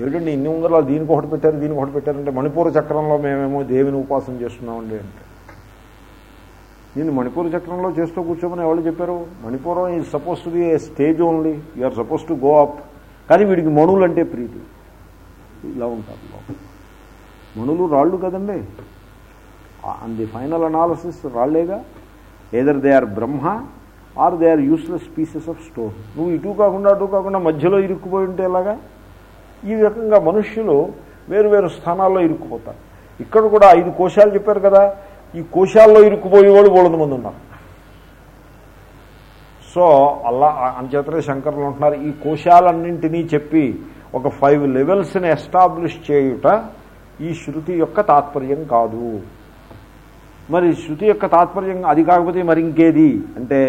ఏమిటండి ఇన్ని ఉంగరాలు దీనికి ఒకటి పెట్టారు దీనికి ఒకటి పెట్టారంటే మణిపూర చక్రంలో మేమేమో దేవిని ఉపాసన చేస్తున్నామండి అంటే. దీన్ని మణిపూర్ చక్రంలో చేస్తూ కూర్చోమని ఎవరు చెప్పారు? Manipuram is supposed to be a stage only you are supposed to go up కానీ వీడికి మణులు అంటే ప్రీతి. ఇలా ఉంటారు మణులు రాళ్ళు కదండి. And the final analysis రాళ్ళేగా either they are Brahma or they are useless pieces of stone నువ్వు ఇటు కాకుండా అటు కాకుండా మధ్యలో ఇరుక్కుపోయి ఉంటే ఎలాగా? ఈ రకంగా మనుష్యులు వేరు వేరు స్థానాల్లో ఇరుక్కుపోతారు. ఇక్కడ కూడా ఐదు కోశాలు చెప్పారు కదా ఈ కోశాల్లో ఇరుక్కుపోయేవాడు బోళంది మంది ఉన్నారు. సో అలా అంచేతనే శంకర్లు ఉంటున్నారు ఈ కోశాలన్నింటినీ చెప్పి ఒక ఫైవ్ లెవెల్స్ని ఎస్టాబ్లిష్ చేయుట ఈ శృతి యొక్క తాత్పర్యం కాదు. మరి శృతి యొక్క తాత్పర్యం అది కాకపోతే మరి ఇంకేది? అంటే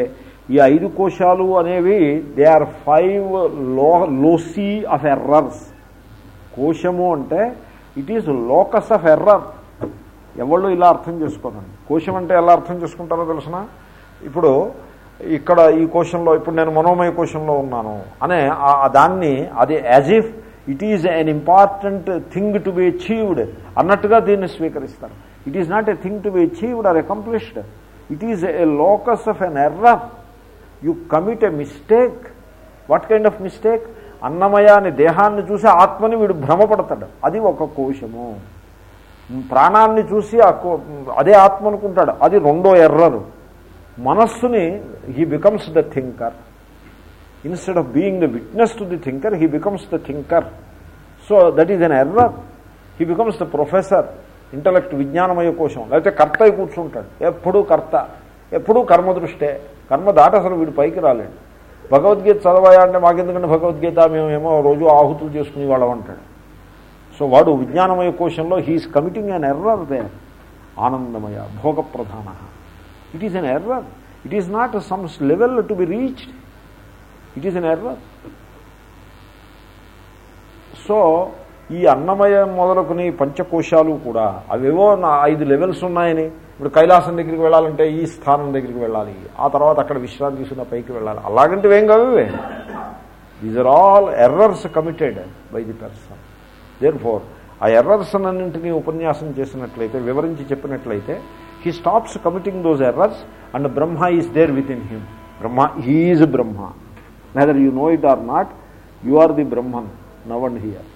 ఈ ఐదు కోశాలు అనేవి దే ఆర్ ఫైవ్లో లోసీ ఆఫ్ ఎర్రర్స్ కోశము అంటే it is locus of error ఎవళ్ళు ఇలా అర్థం చేసుకోరండి కోశం అంటే ఎలా అర్థం చేసుకుంటారో తెలిసిన? ఇప్పుడు ఇక్కడ ఈ కోశంలో ఇప్పుడు నేను మనోమయ కోశంలో ఉన్నాను అనే దాన్ని అది as if it is an important thing to be achieved అన్నట్టుగా దీన్ని స్వీకరిస్తారు. It is not a thing to be achieved or accomplished it is a locus of an error you commit a mistake what kind of mistake అన్నమయ అనే దేహాన్ని చూసి ఆత్మని వీడు భ్రమపడతాడు. అది ఒక కోశము. ప్రాణాన్ని చూసి ఆ కో- అదే ఆత్మ అనుకుంటాడు అది రెండో ఎర్రరు. మనస్సుని he becomes the thinker instead of being the witness to the thinker he becomes the thinker so that is an error he becomes the professor intellect విజ్ఞానమయ కోశం. లేకపోతే కర్త కూర్చుంటాడు. ఎప్పుడూ కర్త. ఎప్పుడూ కర్మదృష్టే. కర్మ దాట అసలు వీడు పైకి రాలేడు. భగవద్గీత చదవాయా అంటే మాకెందుకంటే భగవద్గీత మేమేమో రోజు ఆహుతులు చేసుకుని వాళ్ళం అంటాడు. సో వాడు విజ్ఞానమయ కోశంలో he is committing an error they ఆనందమయ భోగ ప్రధాన it is an error it is not some level to be reached it is an error so ఈ అన్నమయం మొదలుకుని పంచకోశాలు కూడా అవేవో ఐదు లెవెల్స్ ఉన్నాయని ఇప్పుడు కైలాసం దగ్గరికి వెళ్ళాలంటే ఈ స్థానం దగ్గరికి వెళ్ళాలి. ఆ తర్వాత అక్కడ విశ్రాంతి తీసుకున్న పైకి వెళ్ళాలి. అలాగంటే ఏం కావు ఇవే. These are all errors committed by the person therefore ఆ ఎర్రర్స్ అన్నింటినీ ఉపన్యాసం చేసినట్లయితే వివరించి చెప్పినట్లయితే he stops committing those errors and Brahma is there within him Brahma he is Brahma neither you know it or not you are the Brahman now and here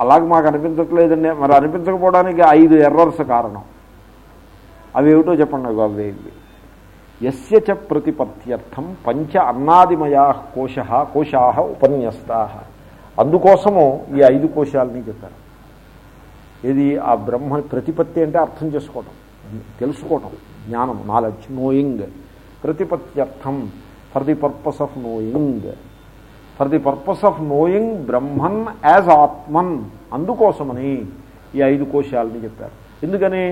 అలాగే మాకు అనిపించట్లేదండి. మరి అనిపించకపోవడానికి ఐదు ఎర్రర్స్ కారణం. అవి ఏమిటో చెప్పండి అవి అవి ఎస్య చ ప్రతిపత్త్యర్థం పంచ అన్నాదిమయా కోశ కోశా ఉపన్యస్తా. అందుకోసము ఈ ఐదు కోశాలని చెప్పారు. ఇది ఆ బ్రహ్మ ప్రతిపత్తి అంటే అర్థం చేసుకోవటం. తెలుసుకోవటం. జ్ఞానం knowledge knowing ప్రతిపత్త్యర్థం for the purpose of knowing for the purpose of knowing Brahman as Atman అందుకోసమని ఈ ఐదు కోశాలని చెప్పారు. ఎందుకని?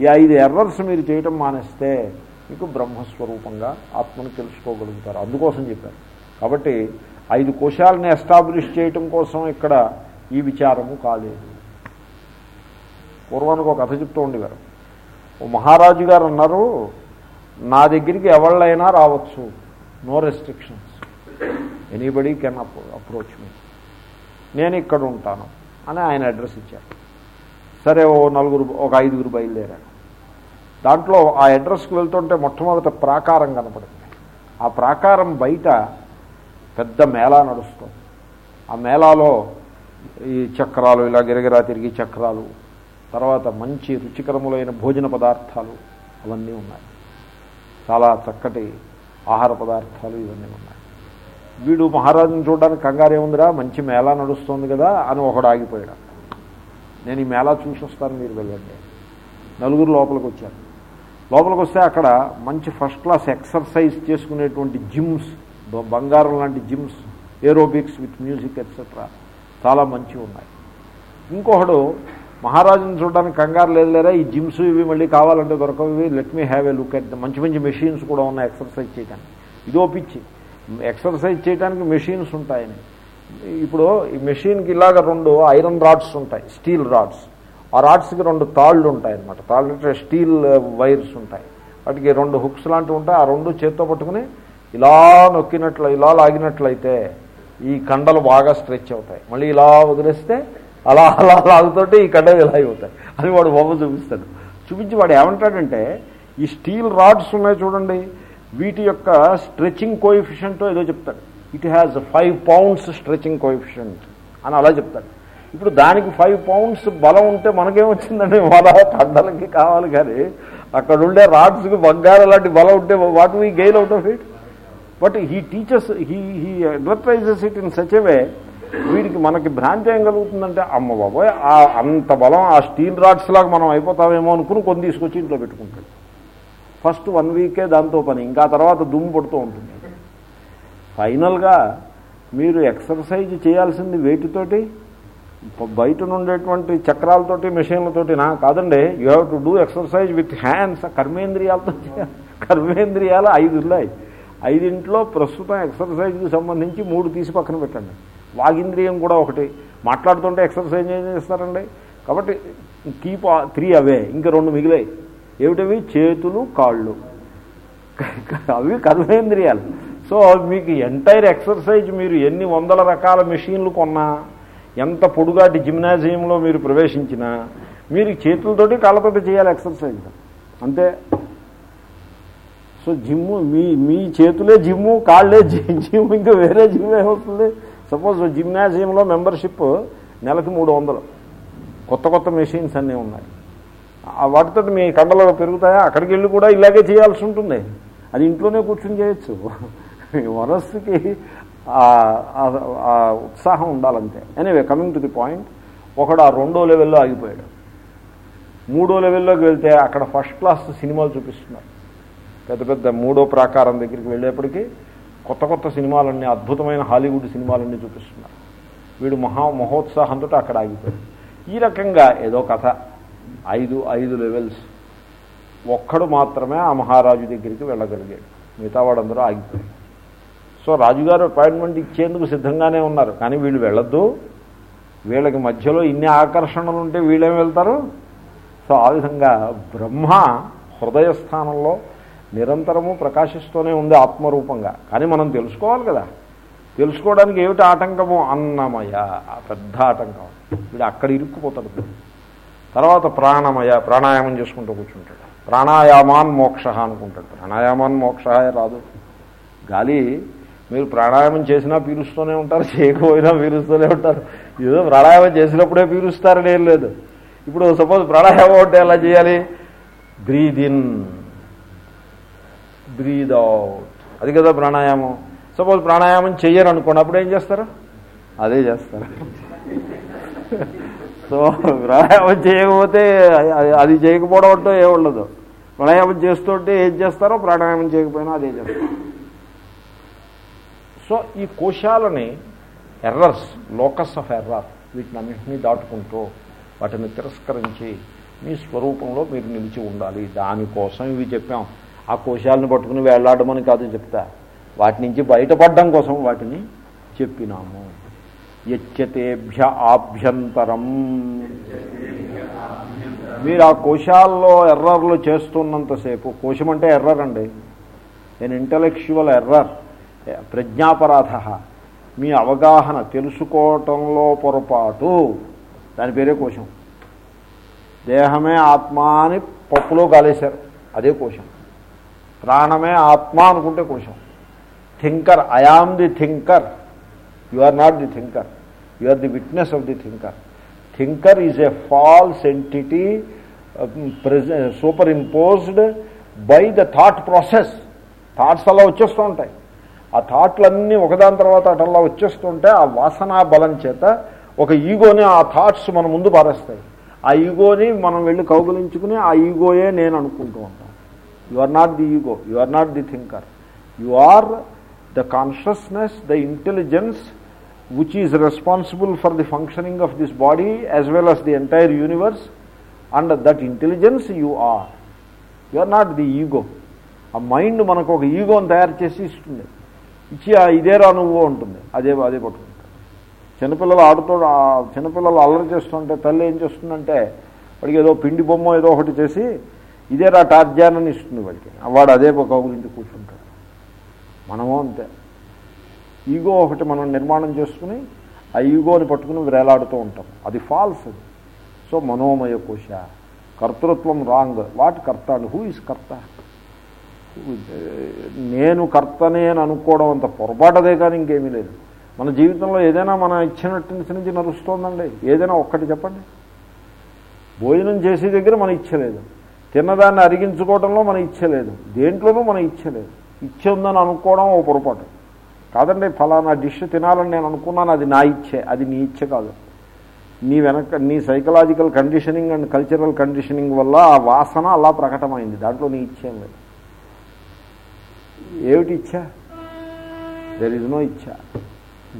ఈ ఐదు ఎర్రర్స్ మీరు చేయటం మానేస్తే మీకు బ్రహ్మస్వరూపంగా ఆత్మను తెలుసుకోగలుగుతారు. అందుకోసం చెప్పారు. కాబట్టి ఐదు కోశాలని ఎస్టాబ్లిష్ చేయటం కోసం ఇక్కడ ఈ విచారము కాలేదు. పూర్వానికి ఒక కథ చెప్తూ ఉండేవారు. ఓ మహారాజు గారు అన్నారు నా దగ్గరికి ఎవళ్ళైనా రావచ్చు. No restrictions anybody can approach me నేను ఇక్కడ ఉంటాను అని ఆయన అడ్రస్ ఇచ్చారు. సరే ఓ నలుగురు ఒక ఐదుగురు బయలుదేరాను దాంట్లో ఆ అడ్రస్కి వెళ్తుంటే మొట్టమొదట ప్రాకారం కనపడింది. ఆ ప్రాకారం బయట పెద్ద మేళా నడుస్తుంది. ఆ మేళాలో ఈ చక్రాలు ఇలా గిరగిరా తిరిగి చక్రాలు తర్వాత మంచి రుచికరములైన భోజన పదార్థాలు అవన్నీ ఉన్నాయి. చాలా చక్కటి ఆహార పదార్థాలు ఇవన్నీ ఉన్నాయి. వీడు మహారాజుని చూడడానికి కంగారే ఉందిరా మంచి మేళా నడుస్తుంది కదా అని ఒకడు ఆగిపోయాడు. నేను ఈ మేళా చూసి వస్తాను మీరు వెళ్ళండి. నలుగురు లోపలికి వచ్చారు. లోపలికి వస్తే అక్కడ మంచి ఫస్ట్ క్లాస్ ఎక్సర్సైజ్ చేసుకునేటువంటి జిమ్స్ బంగారం లాంటి gyms aerobics with music etcetera చాలా మంచివి ఉన్నాయి. ఇంకొకడు మహారాజుని చూడడానికి కంగారు లేదు లేరా? ఈ జిమ్స్ ఇవి మళ్ళీ కావాలంటే దొరకవి. Let me have a look at మంచి మంచి మెషిన్స్ కూడా ఉన్నాయి ఎక్సర్సైజ్ చేయడానికి ఇదో పిచ్చి. ఎక్సర్సైజ్ చేయడానికి మెషిన్స్ ఉంటాయని. ఇప్పుడు ఈ మెషిన్కి ఇలాగ రెండు ఐరన్ రాడ్స్ ఉంటాయి స్టీల్ రాడ్స్. ఆ రాడ్స్కి రెండు తాళ్ళు ఉంటాయి అనమాట తాళ్ళు అంటే స్టీల్ వైర్స్ ఉంటాయి. వాటికి రెండు హుక్స్ లాంటివి ఉంటాయి. ఆ రెండు చేత్తో పట్టుకుని ఇలా నొక్కినట్లు ఇలా లాగినట్లయితే ఈ కండలు బాగా స్ట్రెచ్ అవుతాయి. మళ్ళీ ఇలా వదిలేస్తే అలా అలా లాగుతుంటే ఈ కండలు ఇలా అవుతాయి అని వాడు బొమ్మ చూపిస్తాడు. చూపించి వాడు ఏమంటాడంటే ఈ స్టీల్ రాడ్స్ ఉన్నాయి చూడండి. వీటి యొక్క స్ట్రెచింగ్ కోయిఫిషియంట్ ఏదో చెప్తాడు. It has five pounds stretching coefficient అని అలా చెప్తాడు. ఇప్పుడు దానికి ఫైవ్ పౌండ్స్ బలం ఉంటే మనకేమొచ్చిందండి? మన కండలకి కావాలి కానీ అక్కడ ఉండే రాడ్స్కి బంగారం లాంటి బలం ఉంటే what we gain out of it? But he teachers he he advertises it in such way వీడికి మనకి భ్రాంతి ఏం కలుగుతుందంటే అమ్మ బాబోయ్ ఆ అంత బలం ఆ స్టీల్ రాడ్స్ లాగా మనం అయిపోతామేమో అనుకుని కొన్ని తీసుకొచ్చి ఇంట్లో పెట్టుకుంటాడు. ఫస్ట్ వన్ వీకే దాంతో పని ఇంకా తర్వాత దుమ్ము పడుతూ ఉంటుంది. ఫైనల్గా మీరు ఎక్సర్సైజ్ చేయాల్సింది వెయిట్తోటి బయట నుండేటువంటి చక్రాలతోటి మెషిన్లతోటి నా కాదండి. You have to do exercise with hands కర్మేంద్రియాలతో కర్మేంద్రియాలు ఐదు ఉన్నాయి. ఐదింట్లో ప్రస్తుతం ఎక్సర్సైజ్కి సంబంధించి మూడు తీసి పక్కన పెట్టండి. వాగింద్రియం కూడా ఒకటి. మాట్లాడుతుంటే ఎక్సర్సైజ్ ఏం చేస్తారండి? కాబట్టి కీప్ త్రీ అవే ఇంకా రెండు మిగిలాయి. ఏమిటవి? చేతులు కాళ్ళు. అవి కర్మేంద్రియాలు. సో మీకు ఎంటైర్ ఎక్సర్సైజ్ మీరు ఎన్ని వందల రకాల మెషీన్లు కొన్నా ఎంత పొడుగాటి జిమ్నాజియంలో మీరు ప్రవేశించినా మీరు చేతులతోటి కాళ్ళతోటి చేయాలి ఎక్సర్సైజ్. అంతే. సో జిమ్ము మీ మీ చేతులే జిమ్ము కాళ్ళే జి- జిమ్ ఇంకా వేరే జిమ్ ఏమవుతుంది సపోజ్ జిమ్నాజియంలో మెంబర్షిప్ నెలకు మూడు వందలు. కొత్త కొత్త మెషిన్స్ అన్నీ ఉన్నాయి. వాటితో మీ కండలు పెరుగుతాయా? అక్కడికి వెళ్ళి కూడా ఇలాగే చేయాల్సి ఉంటుంది. అది ఇంట్లోనే కూర్చొని చేయొచ్చు. మనస్సుకి ఉత్సాహం ఉండాలంతే. Anyway coming to the point ఒకడు ఆ రెండో లెవెల్లో ఆగిపోయాడు. మూడో లెవెల్లోకి వెళ్తే అక్కడ ఫస్ట్ క్లాస్ సినిమాలు చూపిస్తున్నారు. పెద్ద పెద్ద మూడో ప్రాకారం దగ్గరికి వెళ్ళేప్పటికీ కొత్త కొత్త సినిమాలన్నీ అద్భుతమైన హాలీవుడ్ సినిమాలన్నీ చూపిస్తున్నారు. వీడు మహా మహోత్సాహంతో అక్కడ ఆగిపోయాడు. ఈ రకంగా ఏదో కథ. ఐదు ఐదు లెవెల్స్ ఒక్కడు మాత్రమే ఆ మహారాజు దగ్గరికి వెళ్ళగలిగాడు. మిగతా వాడందరూ ఆగిపోయాడు సో రాజుగారు అపాయింట్మెంట్ ఇచ్చేందుకు సిద్ధంగానే ఉన్నారు. కానీ వీళ్ళు వెళ్ళొద్దు. వీళ్ళకి మధ్యలో ఇన్ని ఆకర్షణలు ఉంటే వీళ్ళేం వెళ్తారు? సో ఆ విధంగా బ్రహ్మ హృదయ స్థానంలో నిరంతరము ప్రకాశిస్తూనే ఉంది ఆత్మరూపంగా. కానీ మనం తెలుసుకోవాలి కదా. తెలుసుకోవడానికి ఏమిటి ఆటంకము? అన్నమయ పెద్ద ఆటంకం. వీడు అక్కడ ఇరుక్కుపోతాడు. తర్వాత ప్రాణమయ ప్రాణాయామం చేసుకుంటూ కూర్చుంటాడు. ప్రాణాయామాన్ మోక్ష అనుకుంటాడు. ప్రాణాయామాన్ మోక్ష రాదు. గాలి మీరు ప్రాణాయామం చేసినా పీలుస్తూనే ఉంటారు చేయకపోయినా పీలుస్తూనే ఉంటారు. ఏదో ప్రాణాయామం చేసినప్పుడే పీలుస్తారని ఏం లేదు. ఇప్పుడు సపోజ్ ప్రాణాయామం అంటే ఎలా చేయాలి? Breathe in breathe out. అది కదా ప్రాణాయామం. సపోజ్ ప్రాణాయామం చెయ్యరు అనుకోండి అప్పుడు ఏం చేస్తారు? అదే చేస్తారు. సో ప్రాణాయామం చేయకపోతే అది- చేయకపోవడం అంటూ ఏ ఉండదు. ప్రాణాయామం చేస్తుంటే ఏం చేస్తారో ప్రాణాయామం చేయకపోయినా అదే చేస్తారు. సో ఈ కోశాలని ఎర్రర్స్ లోకస్ ఆఫ్ ఎర్రర్ వీటిని అన్నింటినీ దాటుకుంటూ వాటిని తిరస్కరించి మీ స్వరూపంలో మీరు నిలిచి ఉండాలి. దానికోసం ఇవి చెప్పాం. ఆ కోశాలను పట్టుకుని వేళ్ళాడమని కాదు చెప్తా. వాటి నుంచి బయటపడడం కోసం వాటిని చెప్పినాము. యచ్చతేభ్య ఆభ్యంతరం. మీరు ఆ కోశాల్లో ఎర్రర్లు చేస్తున్నంతసేపు కోశం అంటే ఎర్రర్ అండి. నేను ఇంటలెక్చువల్ ఎర్రర్ ప్రజ్ఞాపరాధ. మీ అవగాహన తెలుసుకోవటంలో పొరపాటు. దాని పేరే కోశం. దేహమే ఆత్మ అని పప్పులో కాలేశారు అదే కోశం. ప్రాణమే ఆత్మ అనుకుంటే కోశం. Thinker I am the thinker. You are not the thinker you are the witness of the thinker thinker is a false entity superimposed by the thought process thoughts అలా వచ్చేస్తూ ఉంటాయి. ఆ థాట్లన్నీ ఒకదాని తర్వాత అటల్లా వచ్చేస్తుంటే ఆ వాసనా బలం చేత ఒక ఈగోని ఆ థాట్స్ మన ముందు పారేస్తాయి. ఆ ఈగోని మనం వెళ్ళి కౌగులించుకుని ఆ ఈగోయే నేను అనుకుంటూ ఉంటాం you are not the ego you are not the thinker you are the consciousness the intelligence which is responsible for the functioning of this body as well as the entire universe and that intelligence you are. You are not the ego. ఆ mind మనకు ఒక ఈగోని తయారు చేసి ఇస్తుంది. ఇచ్చి ఆ ఇదేరా నువ్వు ఉంటుంది అదే అదే పట్టుకుంటాడు చిన్నపిల్లలు ఆడుతూ ఆ చిన్నపిల్లలు అల్లరి చేస్తుంటే తల్లి ఏం చేస్తుందంటే వాడికి ఏదో పిండి బొమ్మ ఏదో ఒకటి చేసి ఇదేరా టార్జాన్ అని ఇస్తుంది వాడికి. వాడు అదే కౌగులించి కూర్చుంటాడు. మనము అంతే. ఈగో ఒకటి మనం నిర్మాణం చేసుకుని ఆ ఈగోని పట్టుకుని వేలాడుతూ ఉంటాం. అది ఫాల్స్ అది సో మనోమయ కోశ. కర్తృత్వం wrong what karta who is karta? నేను కర్తనే అని అనుకోవడం అంత పొరపాటదే కానీ ఇంకేమీ లేదు. మన జీవితంలో ఏదైనా మన ఇచ్చినట్టు నుంచి నడుస్తోందండి ఏదైనా ఒక్కటి చెప్పండి. భోజనం చేసే దగ్గర మనం ఇచ్చలేదు తిన్నదాన్ని అరిగించుకోవడంలో మనం ఇచ్చలేదు దేంట్లోనూ మనం ఇచ్చలేదు ఇచ్చే ఉందని అనుకోవడం ఓ పొరపాటు. కాదండి ఫలానా డిష్ తినాలని నేను అనుకున్నాను అది నా ఇచ్చే అది నీ ఇచ్చే కాదు. నీ వెనక నీ psychological conditioning and cultural conditioning వల్ల ఆ వాసన అలా ప్రకటమైంది. దాంట్లో నీ ఇచ్చేం లేదు. ఏమిటి ఇచ్చా? There is no iccha.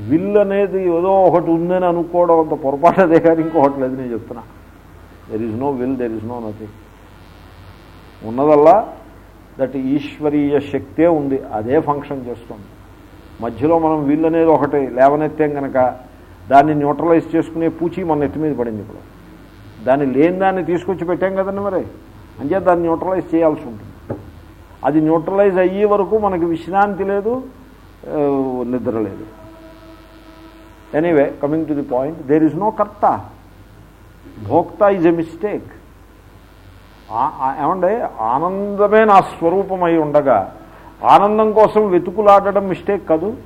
Will అనేది ఏదో ఒకటి ఉందని అనుకోవడం అంత పొరపాటు అదే కానీ ఇంకొకటి లేదు నేను చెప్తున్నా. There is no will there is no nothing ఉన్నదల్లా that ఈశ్వరీయ శక్తే ఉంది అదే ఫంక్షన్ చేస్తుంది. మధ్యలో మనం వీళ్ళు అనేది ఒకటి లేవనెత్తాం కనుక దాన్ని న్యూట్రలైజ్ చేసుకునే పూచి మన నెత్తి మీద పడింది ఇప్పుడు. దాన్ని లేని దాన్ని తీసుకొచ్చి పెట్టాం కదండి మరి. అంచేత దాన్ని న్యూట్రలైజ్ చేయాల్సి ఉంటుంది. అది న్యూట్రలైజ్ అయ్యే వరకు మనకి విశ్రాంతి లేదు నిద్ర లేదు. Anyway coming to the point there is no karta bhokta is a mistake ఏమంటే ఆనందమే నా స్వరూపమై ఉండగా ఆనందం కోసం వెతుకులాడడం మిస్టేక్ కాదు.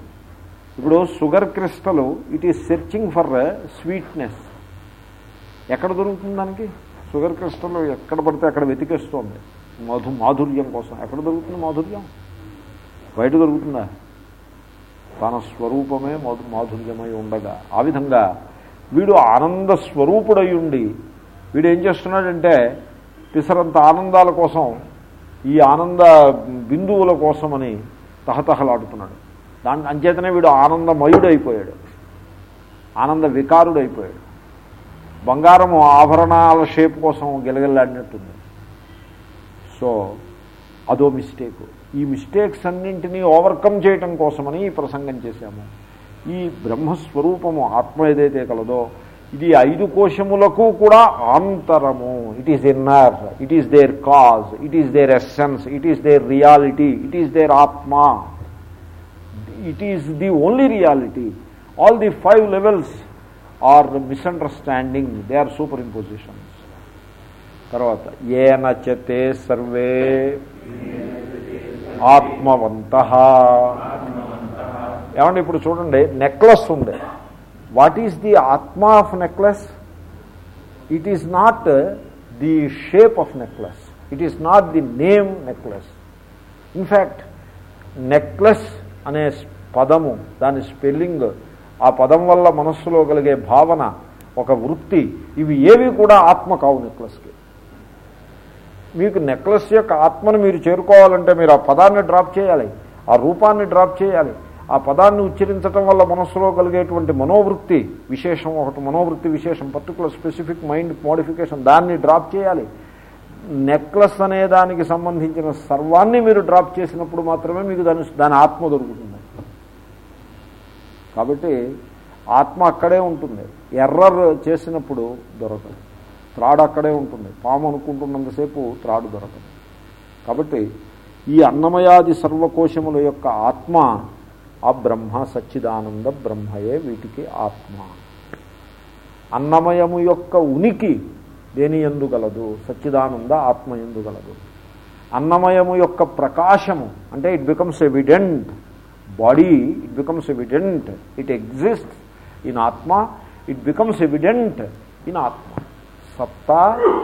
ఇప్పుడు sugar crystal it is searching for sweetness. ఎక్కడ దొరుకుతుంది దానికి? షుగర్ క్రిస్టల్ ఎక్కడ పడితే అక్కడ వెతికేస్తుంది. మధు మాధుర్యం కోసం. ఎక్కడ దొరుకుతుంది మాధుర్యం? బయట దొరుకుతుందా? తన స్వరూపమే మధు మాధుర్యమై ఉండగా. ఆ విధంగా వీడు ఆనంద స్వరూపుడై ఉండి వీడు ఏం చేస్తున్నాడంటే పిసరంత ఆనందాల కోసం ఈ ఆనంద బిందువుల కోసమని తహతహలాడుతున్నాడు. దాని అంచేతనే వీడు ఆనందమయుడైపోయాడు. ఆనంద వికారుడైపోయాడు బంగారము ఆభరణాల షేప్ కోసం గెలగెల్లాడినట్టుంది. సో అదో మిస్టేక్. ఈ మిస్టేక్స్ అన్నింటినీ ఓవర్కమ్ చేయటం కోసమని ఈ ప్రసంగం చేశాము. ఈ బ్రహ్మస్వరూపము ఆత్మ ఏదైతే కలదో ఇది ఐదు కోశములకు కూడా ఆంతరము it is inner it is their cause it is their essence it is their reality it is their atma it is the only reality all the five levels are misunderstanding they are superimpositions తర్వాత ఏ చతే survey ఆత్మవంత. ఏమంటే ఇప్పుడు చూడండి necklace ఉంది. What is the atma of necklace it is not the shape of necklace it is not the name necklace in fact necklace అనే పదము దాని spelling ఆ పదం వల్ల మనస్సులో కలిగే భావన ఒక వృత్తి ఇవి ఏవి కూడా ఆత్మ కావు నెక్లెస్కి మీకు నెక్లెస్ యొక్క ఆత్మను మీరు చేరుకోవాలంటే మీరు ఆ పదాన్ని డ్రాప్ చేయాలి. ఆ రూపాన్ని డ్రాప్ చేయాలి. ఆ పదాన్ని ఉచ్చరించటం వల్ల మనస్సులో కలిగేటువంటి మనోవృత్తి విశేషం ఒకటి మనోవృత్తి విశేషం పర్టికులర్ స్పెసిఫిక్ మైండ్ మోడిఫికేషన్ దాన్ని డ్రాప్ చేయాలి. నెక్లెస్ అనే దానికి సంబంధించిన సర్వాన్ని మీరు డ్రాప్ చేసినప్పుడు మాత్రమే మీకు దాని దాని ఆత్మ దొరుకుతుంది. కాబట్టి ఆత్మ అక్కడే ఉంటుంది. ఎర్రర్ చేసినప్పుడు దొరకదు. త్రాడు అక్కడే ఉంటుంది. పాము అనుకుంటున్నంతసేపు త్రాడు దొరకదు. కాబట్టి ఈ అన్నమయాది సర్వకోశముల యొక్క ఆత్మ ఆ బ్రహ్మ సచ్చిదానంద బ్రహ్మయే వీటికి ఆత్మ. అన్నమయము యొక్క ఉనికి దేని ఎందుగలదు సచ్చిదానంద ఆత్మ ఎందుగలదు అన్నమయము యొక్క ప్రకాశము అంటే it becomes evident body it becomes evident it exist in atma it becomes evident in atma. సత్తా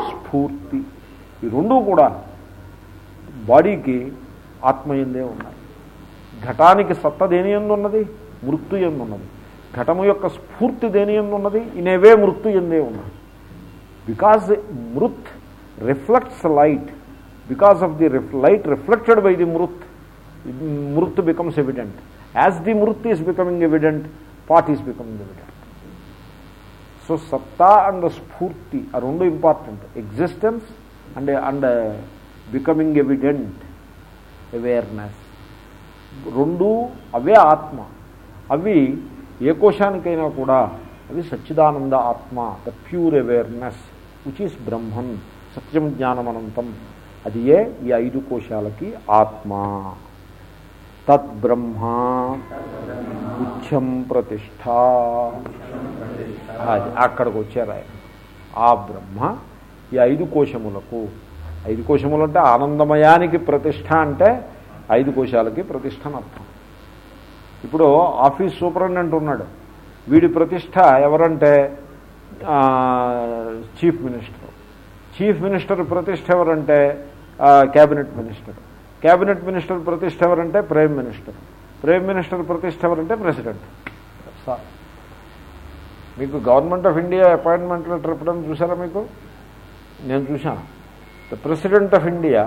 స్ఫూర్తి ఈ రెండూ కూడా బాడీకి ఆత్మ ఎందే ఉన్నాయి. ఘటానికి సత్త దేని ఎందు ఉన్నది మృత్తు ఎందు ఉన్నది ఘటము యొక్క స్ఫూర్తి దేని ఎందు ఉన్నది ఇనేవే మృత్తు ఎందే ఉన్నది. Because mrit reflects light because of the light reflected by the mrit mrit becomes evident as the mrit is becoming evident pot is becoming evident so satta and sphurti ఆ రెండు important existence and and becoming evident awareness రెండు అవే ఆత్మ. అవి ఏ కోశానికైనా కూడా అవి సచ్చిదానంద ఆత్మ the pure awareness which is Brahman సత్యం జ్ఞానమనంతం. అది ఏ? ఈ ఐదు కోశాలకి ఆత్మ. తద్బ్రహ్మ ఉచ్ఛం ప్రతిష్ట అది అక్కడికి వచ్చారు ఆయన. ఆ బ్రహ్మ ఈ ఐదు కోశములకు. ఐదు కోశములు అంటే ఆనందమయానికి ప్రతిష్ట అంటే ఐదు కోశాలకి ప్రతిష్ట అర్థం. ఇప్పుడు ఆఫీస్ సూపరింటెండెంట్ ఉన్నాడు. వీడి ప్రతిష్ట ఎవరంటే చీఫ్ మినిస్టర్. చీఫ్ మినిస్టర్ ప్రతిష్ట ఎవరంటే క్యాబినెట్ మినిస్టర్. క్యాబినెట్ మినిస్టర్ ప్రతిష్ట ఎవరంటే ప్రైమ్ మినిస్టర్. ప్రైమ్ మినిస్టర్ ప్రతిష్ట ఎవరంటే ప్రెసిడెంట్. సార్ మీకు government of India appointment letter ఎప్పుడైనా చూసారా మీకు? నేను చూశాను. The president of India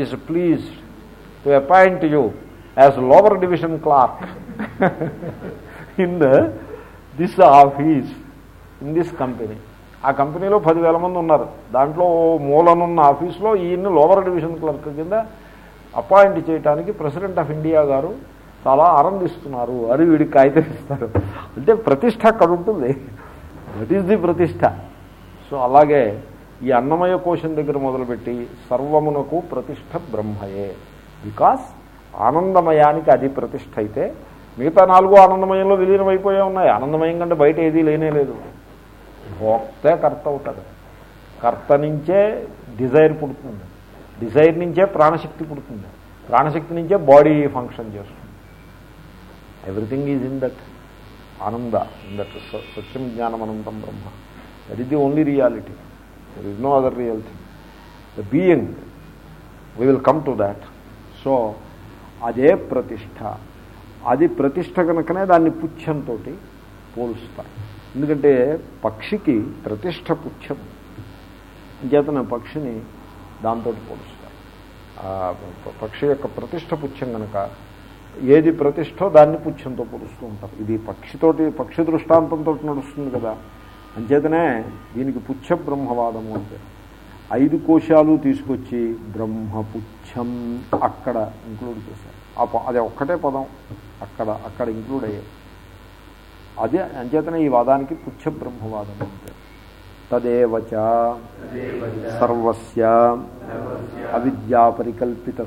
is to appoint you as lower division clerk in this office in this company ఆ కంపెనీలో పదివేల మంది ఉన్నారు. దాంట్లో మూలనున్న ఆఫీస్లో ఈయన్ని లోవర్ డివిజన్ క్లర్క్ కింద అపాయింట్ చేయడానికి ప్రెసిడెంట్ ఆఫ్ ఇండియా గారు చాలా ఆనందిస్తున్నారు అని వీడికి కాగితం ఇస్తారు. అంటే ప్రతిష్ట అక్కడ ఉంటుంది. That is the pratishta. So అలాగే ఈ అన్నమయ కోశం దగ్గర మొదలుపెట్టి సర్వమునకు ప్రతిష్ట బ్రహ్మయే. బికాస్ ఆనందమయానికి అది ప్రతిష్ట అయితే మిగతా నాలుగు ఆనందమయంలో విలీనమైపోయే ఉన్నాయి. ఆనందమయం కంటే బయట ఏదీ లేనే లేదు. భోక్తే కర్త అవుతాడు. కర్త నుంచే డిజైర్ పుడుతుంది. డిజైర్ నుంచే ప్రాణశక్తి పుడుతుంది. ప్రాణశక్తి నుంచే బాడీ ఫంక్షన్ చేస్తుంది. Everything is in that ananda in that satyam jnanam anantam Brahma. That is the only reality. There is no other real thing the being we will come to that so అదే ప్రతిష్ట. అది ప్రతిష్ట కనుకనే దాన్ని పుచ్చంతో పోలుస్తారు. ఎందుకంటే పక్షికి ప్రతిష్ట పుచ్చం. అంచేతన పక్షిని దాంతో పోలుస్తారు. పక్షి యొక్క ప్రతిష్ట పుచ్చం కనుక ఏది ప్రతిష్టో దాన్ని పుచ్చంతో పోలుస్తూ ఉంటారు. ఇది పక్షితోటి పక్షి దృష్టాంతంతో నడుస్తుంది కదా. అంచేతనే దీనికి పుచ్చ బ్రహ్మవాదము అంటే ఐదు కోశాలు తీసుకొచ్చి బ్రహ్మపుచ్చం అక్కడ ఇంక్లూడ్ చేశారు. ఆ అది ఒక్కటే పదం. అక్కడ అక్కడ ఇంక్లూడ్ అయ్యాయి అదే అంచేతనే ఈ వాదానికి పుచ్చ బ్రహ్మవాదం అంటే. తదేవచ సర్వస్య అవిద్యా పరికల్పిత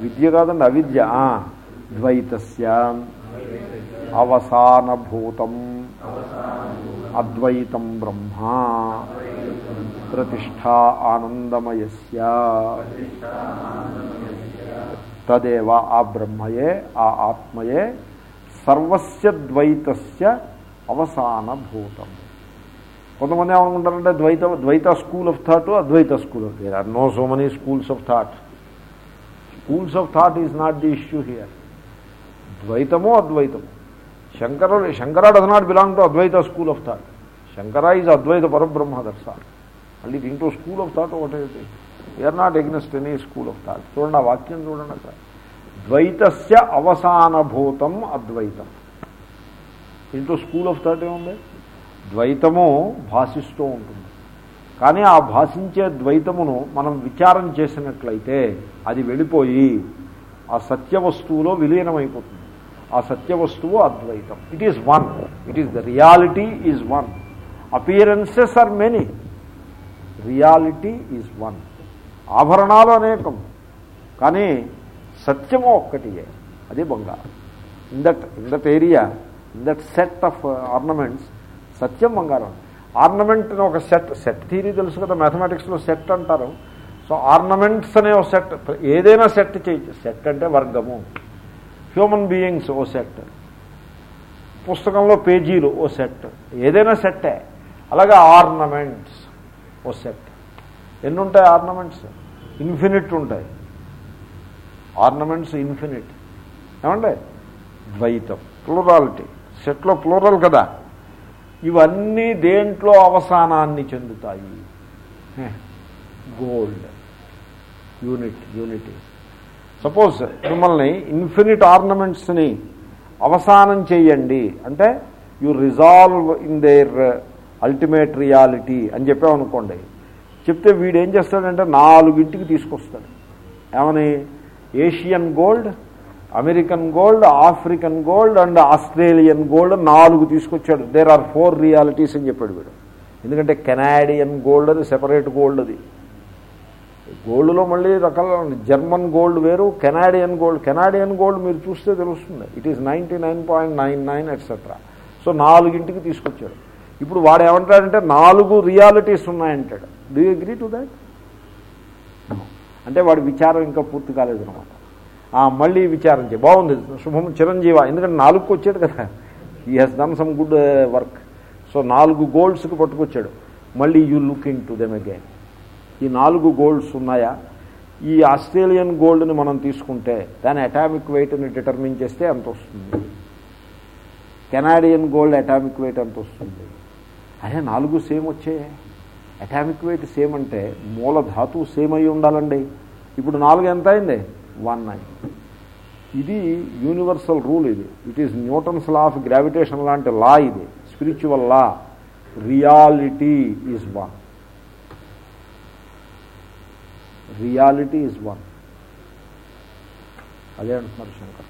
విద్య కాదండి అవిద్య. ద్వైతస్య. అవసానభూతం. అద్వైతం బ్రహ్మ ప్రతిష్టా ఆనందమయస్య తదేవ ఆ బ్రహ్మయే ఆ ఆత్మయే సర్వస్య ద్వైతస్య అవసానభూతం కొంతమంది ఏమనుకుంటారంటే Dvaita Dvaita school of thought Advaita school of there are no so many schools of thought schools of thought is not the issue here ద్వైతము అద్వైతము. శంకరుడు Shankara does not belong to Advaita school of thought Shankara is Advaita పరబ్రహ్మ దర్శ మళ్ళీ దీంట్లో school of thought ఒకటి we are not against any school of thought చూడండి ఆ వాక్యం చూడండి అక్కడ ద్వైతస్య అవసానభూతం అద్వైతం. దీంట్లో స్కూల్ ఆఫ్ థాట్ ఏముంది? ద్వైతము భాషిస్తూ ఉంటుంది. కానీ ఆ భాషించే ద్వైతమును మనం విచారం చేసినట్లయితే అది వెళ్ళిపోయి ఆ సత్య వస్తువులో విలీనమైపోతుంది. ఆ సత్య వస్తువు అద్వైతం. It is one it is the reality is one appearances are many reality is one ఆభరణాలు అనేకం. కానీ సత్యము ఒక్కటియే అది బంగారం. In that in that area in that set of ornaments సత్యం బంగారం. ఆర్నమెంట్ అని ఒక సెట్ సెట్ థీరీ తెలుసు కదా మ్యాథమెటిక్స్లో సెట్ అంటారు. సో ఆర్నమెంట్స్ అనే ఒక సెట్ ఏదైనా సెట్ చేయొచ్చు సెట్ అంటే వర్గము. హ్యూమన్ బీయింగ్స్ ఓ సెట్ పుస్తకంలో పేజీలు ఓ సెట్ ఏదైనా సెట్టే. అలాగే ఆర్నమెంట్స్ ఓ సెట్ ఎన్ని ఉంటాయి ఆర్నమెంట్స్? ఇన్ఫినిట్ ఉంటాయి. Ornaments infinite. ఏమంటే? ద్వైతం ప్లూరాలిటీ. సెట్లో ప్లూరల్ కదా. ఇవన్నీ దేంట్లో అవసానాన్ని చెందుతాయి? గోల్డ్. Unit unity. సపోజ్ మిమ్మల్ని ఇన్ఫినిట్ ఆర్నమెంట్స్ని అవసానం చేయండి. అంటే you resolve in their ultimate reality అని చెప్పామనుకోండి. చెప్తే వీడు ఏం చేస్తాడంటే నాలుగింటికి తీసుకొస్తాడు. ఏమని? Asian gold American gold African gold and Australian gold నాలుగు తీసుకొచ్చాడు. దేర్ ఆర్ ఫోర్ రియాలిటీస్ అని చెప్పాడు వీడు. ఎందుకంటే కెనాడియన్ గోల్డ్ అది సెపరేట్ గోల్డ్ అది. గోల్డ్లో మళ్ళీ రకాల జర్మన్ గోల్డ్ వేరు కెనాడియన్ గోల్డ్. కెనాడియన్ గోల్డ్ మీరు చూస్తే తెలుస్తుంది. It is ninety nine point nine nine etcetera so నాలుగింటికి తీసుకొచ్చాడు. ఇప్పుడు వాడు ఏమంటాడంటే నాలుగు రియాలిటీస్ ఉన్నాయంటాడు. డూ అగ్రీ టు దాట్ అంటే వాడి విచారం ఇంకా పూర్తి కాలేదు అనమాట మళ్ళీ విచారం చేయి. బాగుంది. శుభం చిరంజీవ. ఎందుకంటే నాలుగుకి వచ్చాడు కదా. ఈ he's done some good work so నాలుగు గోల్డ్స్కి పట్టుకొచ్చాడు. మళ్ళీ you look into them again ఈ నాలుగు గోల్డ్స్ ఉన్నాయా? ఈ ఆస్ట్రేలియన్ గోల్డ్ని మనం తీసుకుంటే దాని అటామిక్ వెయిట్ని డిటర్మిన్ చేస్తే ఎంత వస్తుంది? కెనాడియన్ గోల్డ్ అటామిక్ వెయిట్ ఎంత వస్తుంది? అదే నాలుగు సేమ్ వచ్చే. అటామిక్ వెయిట్ సేమ్ అంటే మూల ధాతువు సేమ్ అయి ఉండాలండి. ఇప్పుడు నాలుగు ఎంత అయింది? వన్ నైన్ ఇది యూనివర్సల్ రూల్ ఇది. It is Newton's law of gravitation లాంటి లా ఇది. Spiritual law reality is one reality is one. అదే అంటున్నారు Shankar.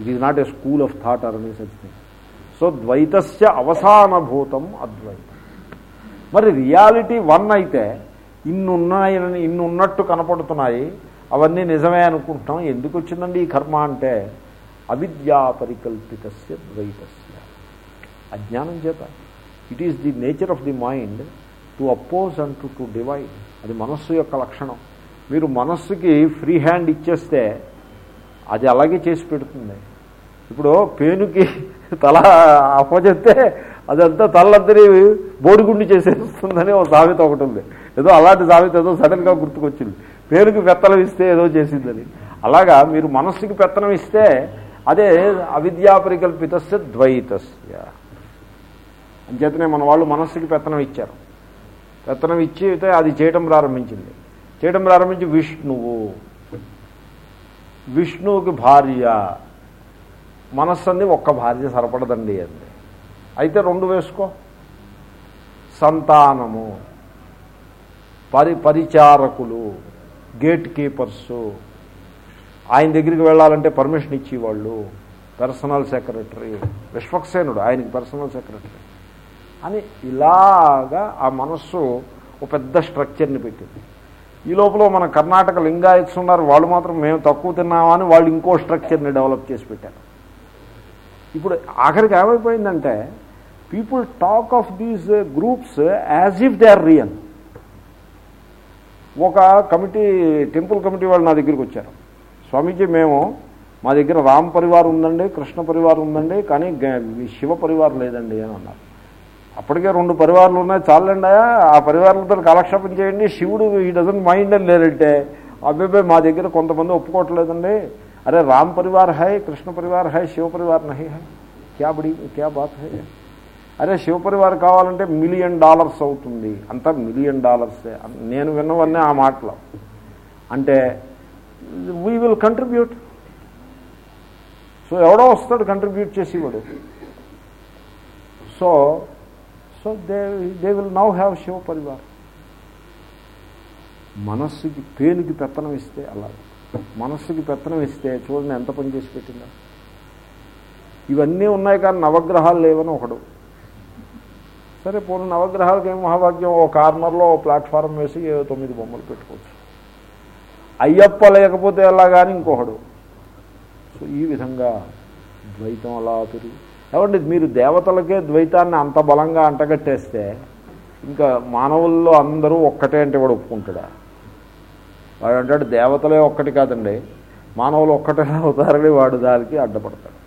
It is not a school of thought or అనే సచ్ థింగ్ సో ద్వైతస్య అవసానభూతం అద్వైతం. మరి రియాలిటీ వన్ అయితే ఇన్నున్నాయని ఇన్నున్నట్టు కనపడుతున్నాయి అవన్నీ నిజమే అనుకుంటున్నాం. ఎందుకు వచ్చిందండి ఈ కర్మ అంటే అవిద్యా పరికల్పితస్య ద్వైతస్య. అజ్ఞానం చేత. It is the nature of the mind to oppose and to to divide అది మనస్సు యొక్క లక్షణం. మీరు మనస్సుకి ఫ్రీ హ్యాండ్ ఇచ్చేస్తే అది అలాగే చేసి పెడుతుంది. ఇప్పుడు పేనుకి తల అప్పచెప్తే అదంతా తలందరి బోడిగుండి చేసేస్తుందని ఒక సామెత ఒకటి ఉంది. ఏదో అలాంటి సామెత ఏదో సడన్గా గుర్తుకొచ్చింది. పేరుకి పెత్తనం ఇస్తే ఏదో చేసిందని. అలాగా మీరు మనస్సుకి పెత్తనం ఇస్తే అదే అవిద్యా పరికల్పితస్య ద్వైతస్య. అంచేతనే మన వాళ్ళు మనస్సుకి పెత్తనం ఇచ్చారు. పెత్తనం ఇచ్చి అది చేయటం ప్రారంభించింది. చేయడం ప్రారంభించి విష్ణువు. విష్ణువుకి భార్య. మనస్సు అంది ఒక్క భార్య సరిపడదండి అంది. అయితే రెండు వేసుకో. సంతానము. పరి పరిచారకులు గేట్ కీపర్సు. ఆయన దగ్గరికి వెళ్ళాలంటే పర్మిషన్ ఇచ్చేవాళ్ళు. Personal secretary. విశ్వక్సేనుడు ఆయనకి పర్సనల్ సెక్రటరీ. అని ఇలాగా ఆ మనస్సు ఒక పెద్ద స్ట్రక్చర్ని పెట్టింది. ఈ లోపల మన కర్ణాటక లింగాయత్స్ ఉన్నారు వాళ్ళు మాత్రం మేము తక్కువ తిన్నామని వాళ్ళు ఇంకో స్ట్రక్చర్ని డెవలప్ చేసి పెట్టారు. ఇప్పుడు ఆఖరికి ఏమైపోయిందంటే people talk of these groups as if they are real. ఒక కమిటీ టెంపుల్ కమిటీ వాళ్ళు నా దగ్గరికి వచ్చారు. స్వామీజీ మేము మా దగ్గర రామ్ పరివారం ఉందండి కృష్ణ పరివారం ఉందండి కానీ శివ పరివారం లేదండి అని అన్నారు. అప్పటికే రెండు పరివారాలు ఉన్నాయి చాలండి ఆ పరివారాలతో కాలక్షేపం చేయండి. శివుడు ఈ డజన్ మైండ్ అని లేదంటే అబ్బాయి మా దగ్గర కొంతమంది ఒప్పుకోవట్లేదండి. అరే రామ్ పరివార్ హై కృష్ణ పరివార్ హై శివ పరివార్ నహి హై. క్యా బడి క్యా బాత్ హై? అరే శివ పరివార్ కావాలంటే మిలియన్ డాలర్స్ అవుతుంది. అంతా మిలియన్ డాలర్సే. నేను విన్నవన్నీ ఆ మాటలు. అంటే వీ విల్ కంట్రిబ్యూట్ సో ఎవడో వస్తాడు కంట్రిబ్యూట్ చేసేవాడు. So so they they will now have Shiva parivar మనస్సుకి పేనుకి పెత్తనం ఇస్తే అలా మనస్సుకి పెత్తనం ఇస్తే చూడండి ఎంత పని చేసి పెట్టిందా. ఇవన్నీ ఉన్నాయి కానీ నవగ్రహాలు లేవని ఒకడు. సరే పూర్ణ నవగ్రహాలకి ఏం మహాభాగ్యం? ఓ కార్నర్లో ఓ ప్లాట్ఫారం వేసి తొమ్మిది బొమ్మలు పెట్టుకోవచ్చు. అయ్యప్ప లేకపోతే ఎలా కానీ ఇంకొకడు. సో ఈ విధంగా ద్వైతం అలా పెరిగి ఏమండి మీరు దేవతలకే ద్వైతాన్ని అంత బలంగా అంటగట్టేస్తే ఇంకా మానవుల్లో అందరూ ఒక్కటే అంటే వాడు ఒప్పుకుంటాడా? వాడు అంటాడు దేవతలే ఒక్కటి కాదండి. మానవులు ఒక్కటే అవుతారని వాడు దానికి అడ్డపడతాడు.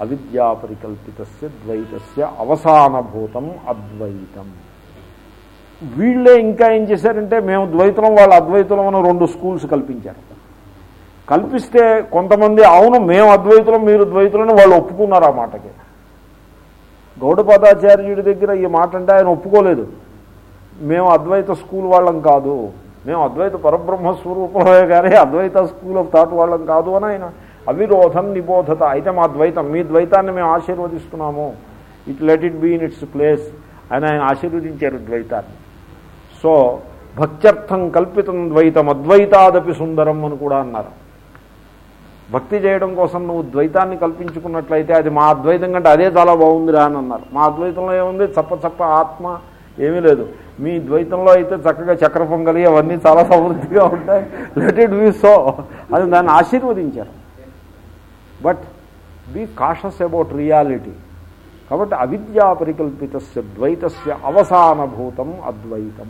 అవిద్యా పరికల్పితస్య ద్వైతస్య అవసానభూతం అద్వైతం. వీళ్ళే ఇంకా ఏం చేశారంటే మేము ద్వైతం వాళ్ళు అద్వైతం అని రెండు స్కూల్స్ కల్పించారు. కల్పిస్తే కొంతమంది అవును మేము అద్వైతులం మీరు ద్వైతులని వాళ్ళు ఒప్పుకున్నారు ఆ మాటకి. గౌడపాదాచార్యుడి దగ్గర ఈ మాట అంటే ఆయన ఒప్పుకోలేదు. మేము అద్వైత స్కూల్ వాళ్ళం కాదు. మేము అద్వైత పరబ్రహ్మ స్వరూపమే కానీ అద్వైత స్కూల్ ఆఫ్ థాట్ వాళ్ళం కాదు అని ఆయన అవిరోధం నిబోధత. అయితే మా ద్వైతం మీ ద్వైతాన్ని మేము ఆశీర్వదిస్తున్నాము. It let it be in its place అని ఆయన ఆశీర్వదించారు ద్వైతాన్ని. సో భక్త్యర్థం కల్పితం ద్వైతం అద్వైతాదపి సుందరం అని కూడా అన్నారు. భక్తి చేయడం కోసం నువ్వు ద్వైతాన్ని కల్పించుకున్నట్లయితే అది మా అద్వైతం కంటే అదే చాలా బాగుందిరా అని అన్నారు. మా అద్వైతంలో ఏముంది? చప్ప చప్ప ఆత్మ ఏమీ లేదు. మీ ద్వైతంలో అయితే చక్కగా చక్ర పొంగలి అవన్నీ చాలా సమృద్ధిగా ఉంటాయి. లెట్ ఇట్ బీ సో అని దాన్ని ఆశీర్వదించారు. But be cautious about reality కాబట్టి అవిద్యా పరికల్పితస్య ద్వైతస్య అవసానభూతం అద్వైతం.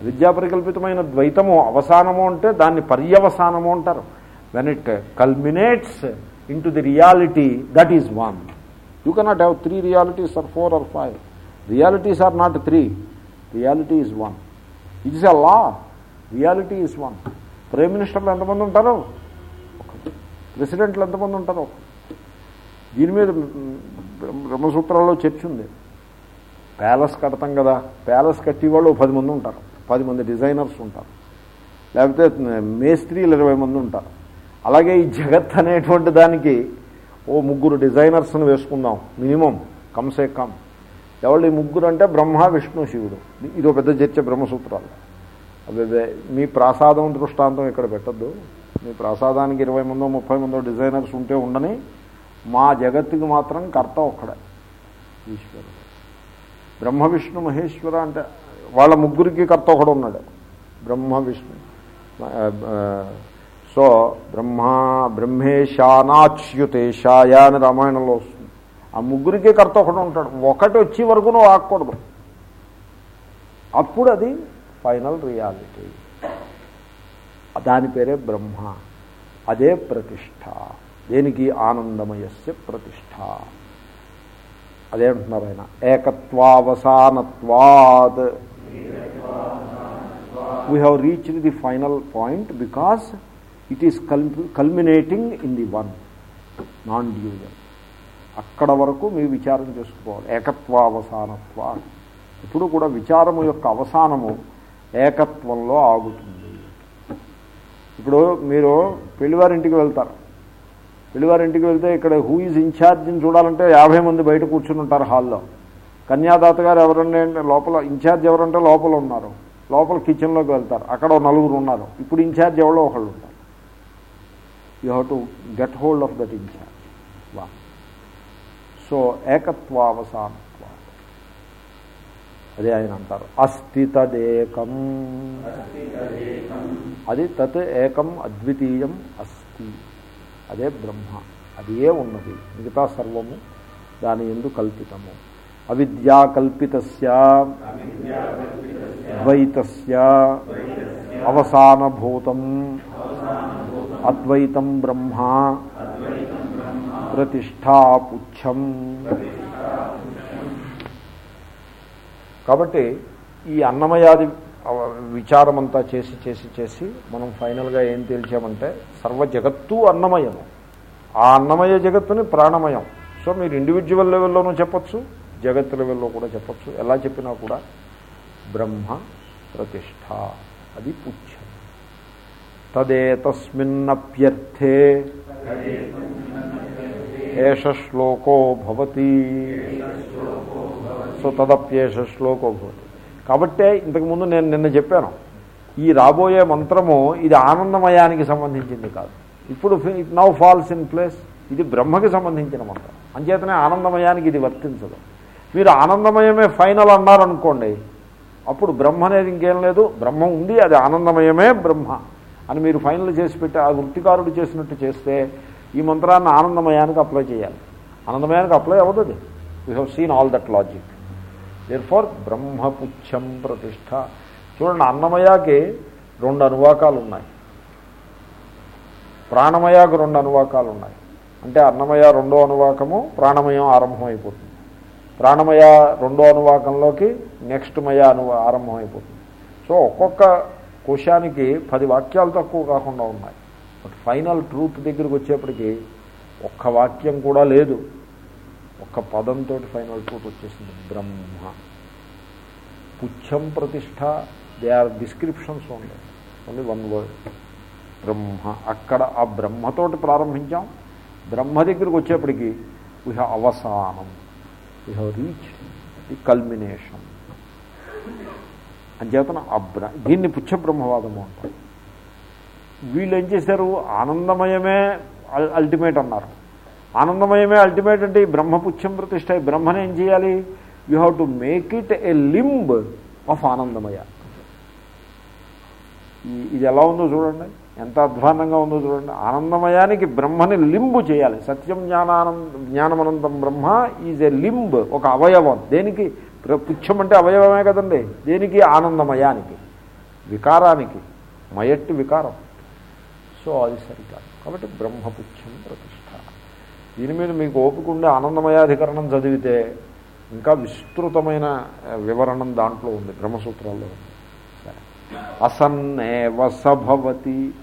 అవిద్యా పరికల్పితమైన ద్వైతము అవసానము అంటే దాన్ని పర్యవసానము అంటారు. When it culminates into the reality, reality is is one you have three three realities or four or five realities are not three reality one. One is a a law reality one. One prime మినిస్టర్లు ఎంతమంది ఉంటారు? ప్రెసిడెంట్లు ఎంతమంది ఉంటారు? దీని మీద బ్రహ్మసూత్రాల్లో చర్చ ఉంది. ప్యాలెస్ కడతాం కదా. ప్యాలెస్ కట్టేవాళ్ళు పది మంది ఉంటారు. పది మంది డిజైనర్స్ ఉంటారు. లేకపోతే మేస్త్రీలు ఇరవై మంది ఉంటారు. అలాగే ఈ జగత్ అనేటువంటి దానికి ఓ ముగ్గురు డిజైనర్స్ని వేసుకుందాం. మినిమం. కమ్సే కమ్. ఎవరు ఈ ముగ్గురు అంటే బ్రహ్మ విష్ణు శివుడు. ఇదో పెద్ద చర్చ బ్రహ్మసూత్రాలు. అదే మీ ప్రాసాదం దృష్టాంతం ఇక్కడ పెట్టద్దు. మీ ప్రాసాదానికి ఇరవై మందో ముప్పై మందో డిజైనర్స్ ఉంటే ఉండని మా జగత్తుకి మాత్రం కర్త ఒక్కడే. ఈశ్వరుడు. బ్రహ్మ విష్ణు మహేశ్వర అంటే వాళ్ళ ముగ్గురికి కర్త ఒకడు ఉన్నాడు బ్రహ్మ విష్ణు. సో బ్రహ్మా బ్రహ్మేశానాచ్యుతేశాయ అని రామాయణంలో వస్తుంది. ఆ ముగ్గురికి కర్త ఒకటి ఉంటాడు. ఒకటి వచ్చే వరకు నువ్వు ఆకూడదు అప్పుడు అది ఫైనల్ రియాలిటీ. దాని పేరే బ్రహ్మ. అదే ప్రతిష్ట దేనికి? ఆనందమయస్య ప్రతిష్ట అదే అంటున్నారు ఆయన? ఏకత్వావసానత్వాద్. We have reached the final point because it is cul culminating in the one non dual అక్కడ వరకు మీ విచారం చేసుకోవాలి. ఏకత్వావసానత్వ. ఇప్పుడు కూడా విచారము యొక్క అవసానము ఏకత్వంలో ఆగుతుంది. ఇప్పుడు మీరు పెళ్ళివారింటికి వెళ్తారు. పెళ్ళివారింటికి వెళ్తే ఇక్కడ హూ ఈజ్ ఇన్ఛార్జిని చూడాలంటే యాభై మంది బయట కూర్చుని ఉంటారు హాల్లో. కన్యాదాత గారు ఎవరంటే లోపల ఇన్ఛార్జ్ ఎవరంటే లోపల ఉన్నారు. లోపల కిచెన్లోకి వెళ్తారు. అక్కడ నలుగురు ఉన్నారు. ఇప్పుడు ఇన్ఛార్జ్ ఎవరో ఒకళ్ళు ఉంటారు you have to get hold of that in charge వా సో ఏకత్వావసానత్వ అదే ఆయన అంటారు అస్థి తదేకం అది తత్ ఏకం అద్వితీయం అస్థి అదే బ్రహ్మ అదే ఉన్నది మిగతా సర్వము దాని ఎందు కల్పితము అవిద్యా కల్పితస్య ద్వైతస్య అవసానభూతం అద్వైతం బ్రహ్మ ప్రతిష్టాపుచ్చం కాబట్టి ఈ అన్నమయాది విచారమంతా చేసి చేసి చేసి మనం ఫైనల్గా ఏం తేల్చామంటే సర్వ జగత్తు అన్నమయము. ఆ అన్నమయ జగత్తుని ప్రాణమయం. సో మీరు ఇండివిజువల్ లెవెల్లోనూ చెప్పచ్చు జగత్ లెవెల్లో కూడా చెప్పచ్చు. ఎలా చెప్పినా కూడా బ్రహ్మ ప్రతిష్ట అది పుచ్చం తదేతస్మిన్నప్యర్థే. ఏష శ్లోకో భవతి. సో తదప్యేష శ్లోకో భవతి. కాబట్టే ఇంతకుముందు నేను నిన్న చెప్పాను ఈ రాబోయే మంత్రము ఇది ఆనందమయానికి సంబంధించింది కాదు. ఇప్పుడు it now falls in place ఇది బ్రహ్మకి సంబంధించిన మంత్రం. అంచేతనే ఆనందమయానికి ఇది వర్తించదు. మీరు ఆనందమయమే ఫైనల్ అన్నారనుకోండి అప్పుడు బ్రహ్మ అనేది ఇంకేం లేదు బ్రహ్మ ఉంది అది ఆనందమయమే బ్రహ్మ. అని మీరు ఫైనల్ చేసి పెట్టి ఆ వృత్తికారుడు చేసినట్టు చేస్తే ఈ మంత్రాన్ని ఆనందమయానికి అప్లై చేయాలి. ఆనందమయానికి అప్లై అవ్వదు అది. We have seen all that logic therefore బ్రహ్మపుచ్చం ప్రతిష్ట. చూడండి అన్నమయాకి రెండు అనువాకాలు ఉన్నాయి ప్రాణమయాకు రెండు అనువాకాలు ఉన్నాయి అంటే అన్నమయ రెండో అనువాకము ప్రాణమయం ఆరంభం అయిపోతుంది ప్రాణమయ రెండో అనువాకంలోకి నెక్స్ట్ మయ అనువా ఆరంభం అయిపోతుంది సో ఒక్కొక్క కోశానికి పది వాక్యాలు తక్కువ కాకుండా ఉన్నాయి. బట్ ఫైనల్ ట్రూత్ దగ్గరికి వచ్చేప్పటికి ఒక్క వాక్యం కూడా లేదు. ఒక్క పదంతో ఫైనల్ ట్రూత్ వచ్చేసింది. బ్రహ్మ. పుచ్చం ప్రతిష్ట. They are descriptions only only one word Brahma. అక్కడ ఆ బ్రహ్మతోటి ప్రారంభించాం. బ్రహ్మ దగ్గరికి వచ్చేప్పటికి we have avasanam. We have reach the culmination అంచేతన అబ్ర దీన్ని పుచ్చబ్రహ్మవాదము అంటారు. వీళ్ళు ఏం చేశారు? ఆనందమయమే అల్టిమేట్ అన్నారు. ఆనందమయమే అల్టిమేట్ అంటే ఈ బ్రహ్మపుచ్చం ప్రతిష్ట ఈ బ్రహ్మను ఏం చేయాలి? You have to make it a limb of anandamaya. ఇది ఎలా ఉందో చూడండి. ఎంత అధ్వానంగా ఉందో చూడండి. ఆనందమయానికి బ్రహ్మని లింబు చేయాలి. సత్యం జ్ఞానానం జ్ఞానమనంతం బ్రహ్మ ఈజ్ ఎ లింబ్ ఒక అవయవం. దేనికి? పుచ్చం అంటే అవయవమే కదండి. దేనికి? ఆనందమయానికి. వికారానికి. మయట్టి వికారం. సో అది సరికాదు. కాబట్టి బ్రహ్మపుచ్చం ప్రతిష్ట. దీని మీద మీకు ఓపికండే ఆనందమయాధికరణం చదివితే ఇంకా విస్తృతమైన వివరణం దాంట్లో ఉంది. బ్రహ్మసూత్రాల్లో ఉంది. సరే. అసన్నేవ సభవతి.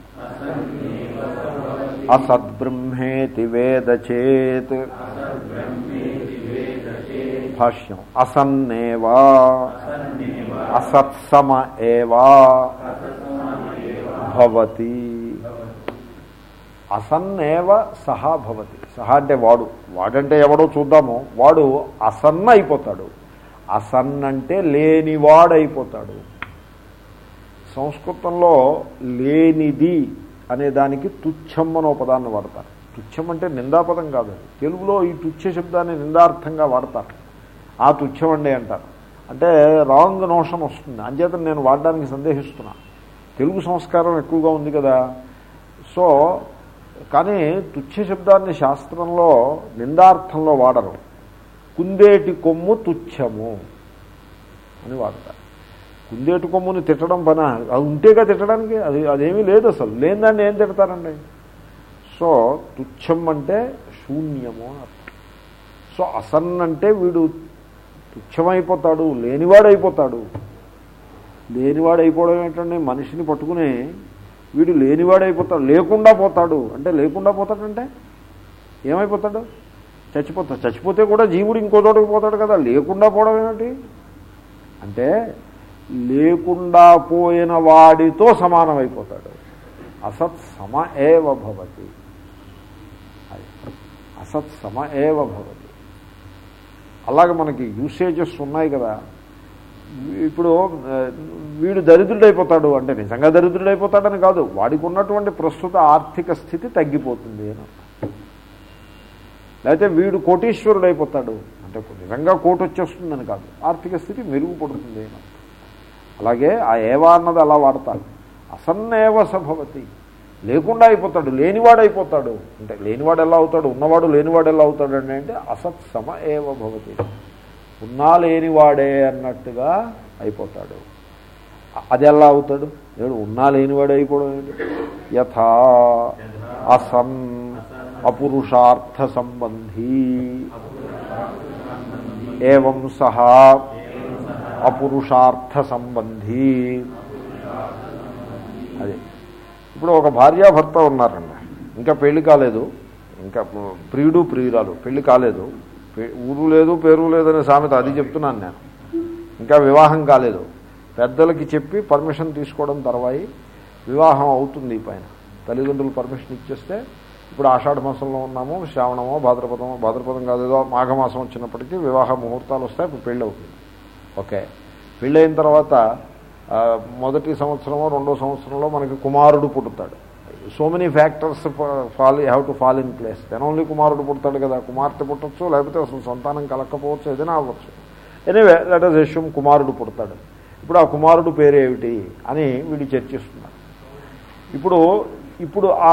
అసద్బ్రహ్మేతి వేద చేత్. భాష్యం. అసన్నేవా? అసత్సమ ఏవా? భవతి. అసన్నేవ సహా భవతి. సహా అంటే వాడు. వాడంటే ఎవడో చూద్దాము. వాడు అసన్న అయిపోతాడు. అసన్న అంటే లేనివాడైపోతాడు. సంస్కృతంలో లేనిది అనే దానికి తుచ్చం పదాన్ని వాడతారు. తుచ్చం అంటే నిందాపదం కాదు. తెలుగులో ఈ తుచ్చ శబ్దాన్ని నిందార్థంగా వాడతారు. ఆ తుచ్చం అండి అంటారు. అంటే రాంగ్ నోషన్ వస్తుంది. అంచేత నేను వాడడానికి సందేహిస్తున్నా. తెలుగు సంస్కారం ఎక్కువగా ఉంది కదా. సో కానీ తుచ్చ శబ్దాన్ని శాస్త్రంలో నిందార్థంలో వాడరు. కుందేటి కొమ్ము తుచ్చము అని వాడతారు. కుందేటి కొమ్ముని తిట్టడం పని? అది ఉంటేగా తిట్టడానికి అది అదేమీ లేదు అసలు. లేనిదాన్ని ఏం తిడతారండి? సో తుచ్చం అంటే శూన్యము అని అర్థం. సో అసన్ అంటే వీడు తుచ్చమైపోతాడు లేనివాడైపోతాడు. లేనివాడు అయిపోవడం ఏంటంటే మనిషిని పట్టుకుని వీడు లేనివాడైపోతాడు లేకుండా పోతాడు. అంటే లేకుండా పోతాడంటే ఏమైపోతాడు? చచ్చిపోతాడు. చచ్చిపోతే కూడా జీవుడు ఇంకో చోటకి పోతాడు కదా. లేకుండా పోవడం ఏమిటి? అంటే లేకుండా పోయిన వాడితో సమానమైపోతాడు. అసత్ సమ ఏవ భవతి. అసత్ సమ ఏవ భవతి. అలాగే మనకి యూసేజెస్ ఉన్నాయి కదా. ఇప్పుడు వీడు దరిద్రుడైపోతాడు అంటే నిజంగా దరిద్రుడైపోతాడని కాదు. వాడికి ఉన్నటువంటి ప్రస్తుత ఆర్థిక స్థితి తగ్గిపోతుంది అని. లేకపోతే వీడు కోటీశ్వరుడు అయిపోతాడు అంటే నిజంగా కోటి వచ్చేస్తుందని కాదు. ఆర్థిక స్థితి మెరుగుపడుతుంది అని. అలాగే ఆ ఏవా అన్నది అలా వాడతారు. అసన్నేవ సభవతి లేకుండా అయిపోతాడు లేనివాడు అయిపోతాడు అంటే లేనివాడు ఎలా అవుతాడు ఉన్నవాడు లేనివాడు ఎలా అవుతాడు అని అంటే అసత్ సమ ఏవ భవతి. ఉన్నా లేనివాడే అన్నట్టుగా అయిపోతాడు. అది ఎలా అవుతాడు? ఏడు ఉన్నా లేనివాడు అయిపోవడం ఏంటి? యథా అసన్ అపురుషార్థ సంబంధీ. ఏం సహా అపురుషార్థ సంబంధీ. అదే. ఇప్పుడు ఒక భార్యాభర్త ఉన్నారండి. ఇంకా పెళ్ళి కాలేదు. ఇంకా ప్రియుడు ప్రియురాలు. పెళ్ళి కాలేదు. ఊరు లేదు పేరు లేదనే సామెత అది చెప్తున్నాను నేను. ఇంకా వివాహం కాలేదు. పెద్దలకి చెప్పి పర్మిషన్ తీసుకోవడం తర్వాయి వివాహం అవుతుంది పైన. తల్లిదండ్రులు పర్మిషన్ ఇచ్చేస్తే ఇప్పుడు ఆషాఢ మాసంలో ఉన్నాము శ్రావణమో భాద్రపదమో భాద్రపదం కాదేదో మాఘమాసం వచ్చినప్పటికీ వివాహ ముహూర్తాలు వస్తాయి ఇప్పుడు పెళ్ళి అవుతుంది. ఓకే. పెళ్ళైన తర్వాత మొదటి సంవత్సరమో రెండో సంవత్సరంలో మనకి కుమారుడు పుడతాడు so many factors fall have to fall in place then only కుమారుడు పుడతాడు కదా. కుమార్తె పుట్టచ్చు లేకపోతే అసలు సంతానం కలక్కపోవచ్చు ఏదైనా అవ్వచ్చు. ఎనీవే లెట్ అస్ యశ్వం కుమారుడు పుడతాడు. ఇప్పుడు ఆ కుమారుడు పేరు ఏమిటి అని వీడు చర్చిస్తున్నారు ఇప్పుడు ఇప్పుడు ఆ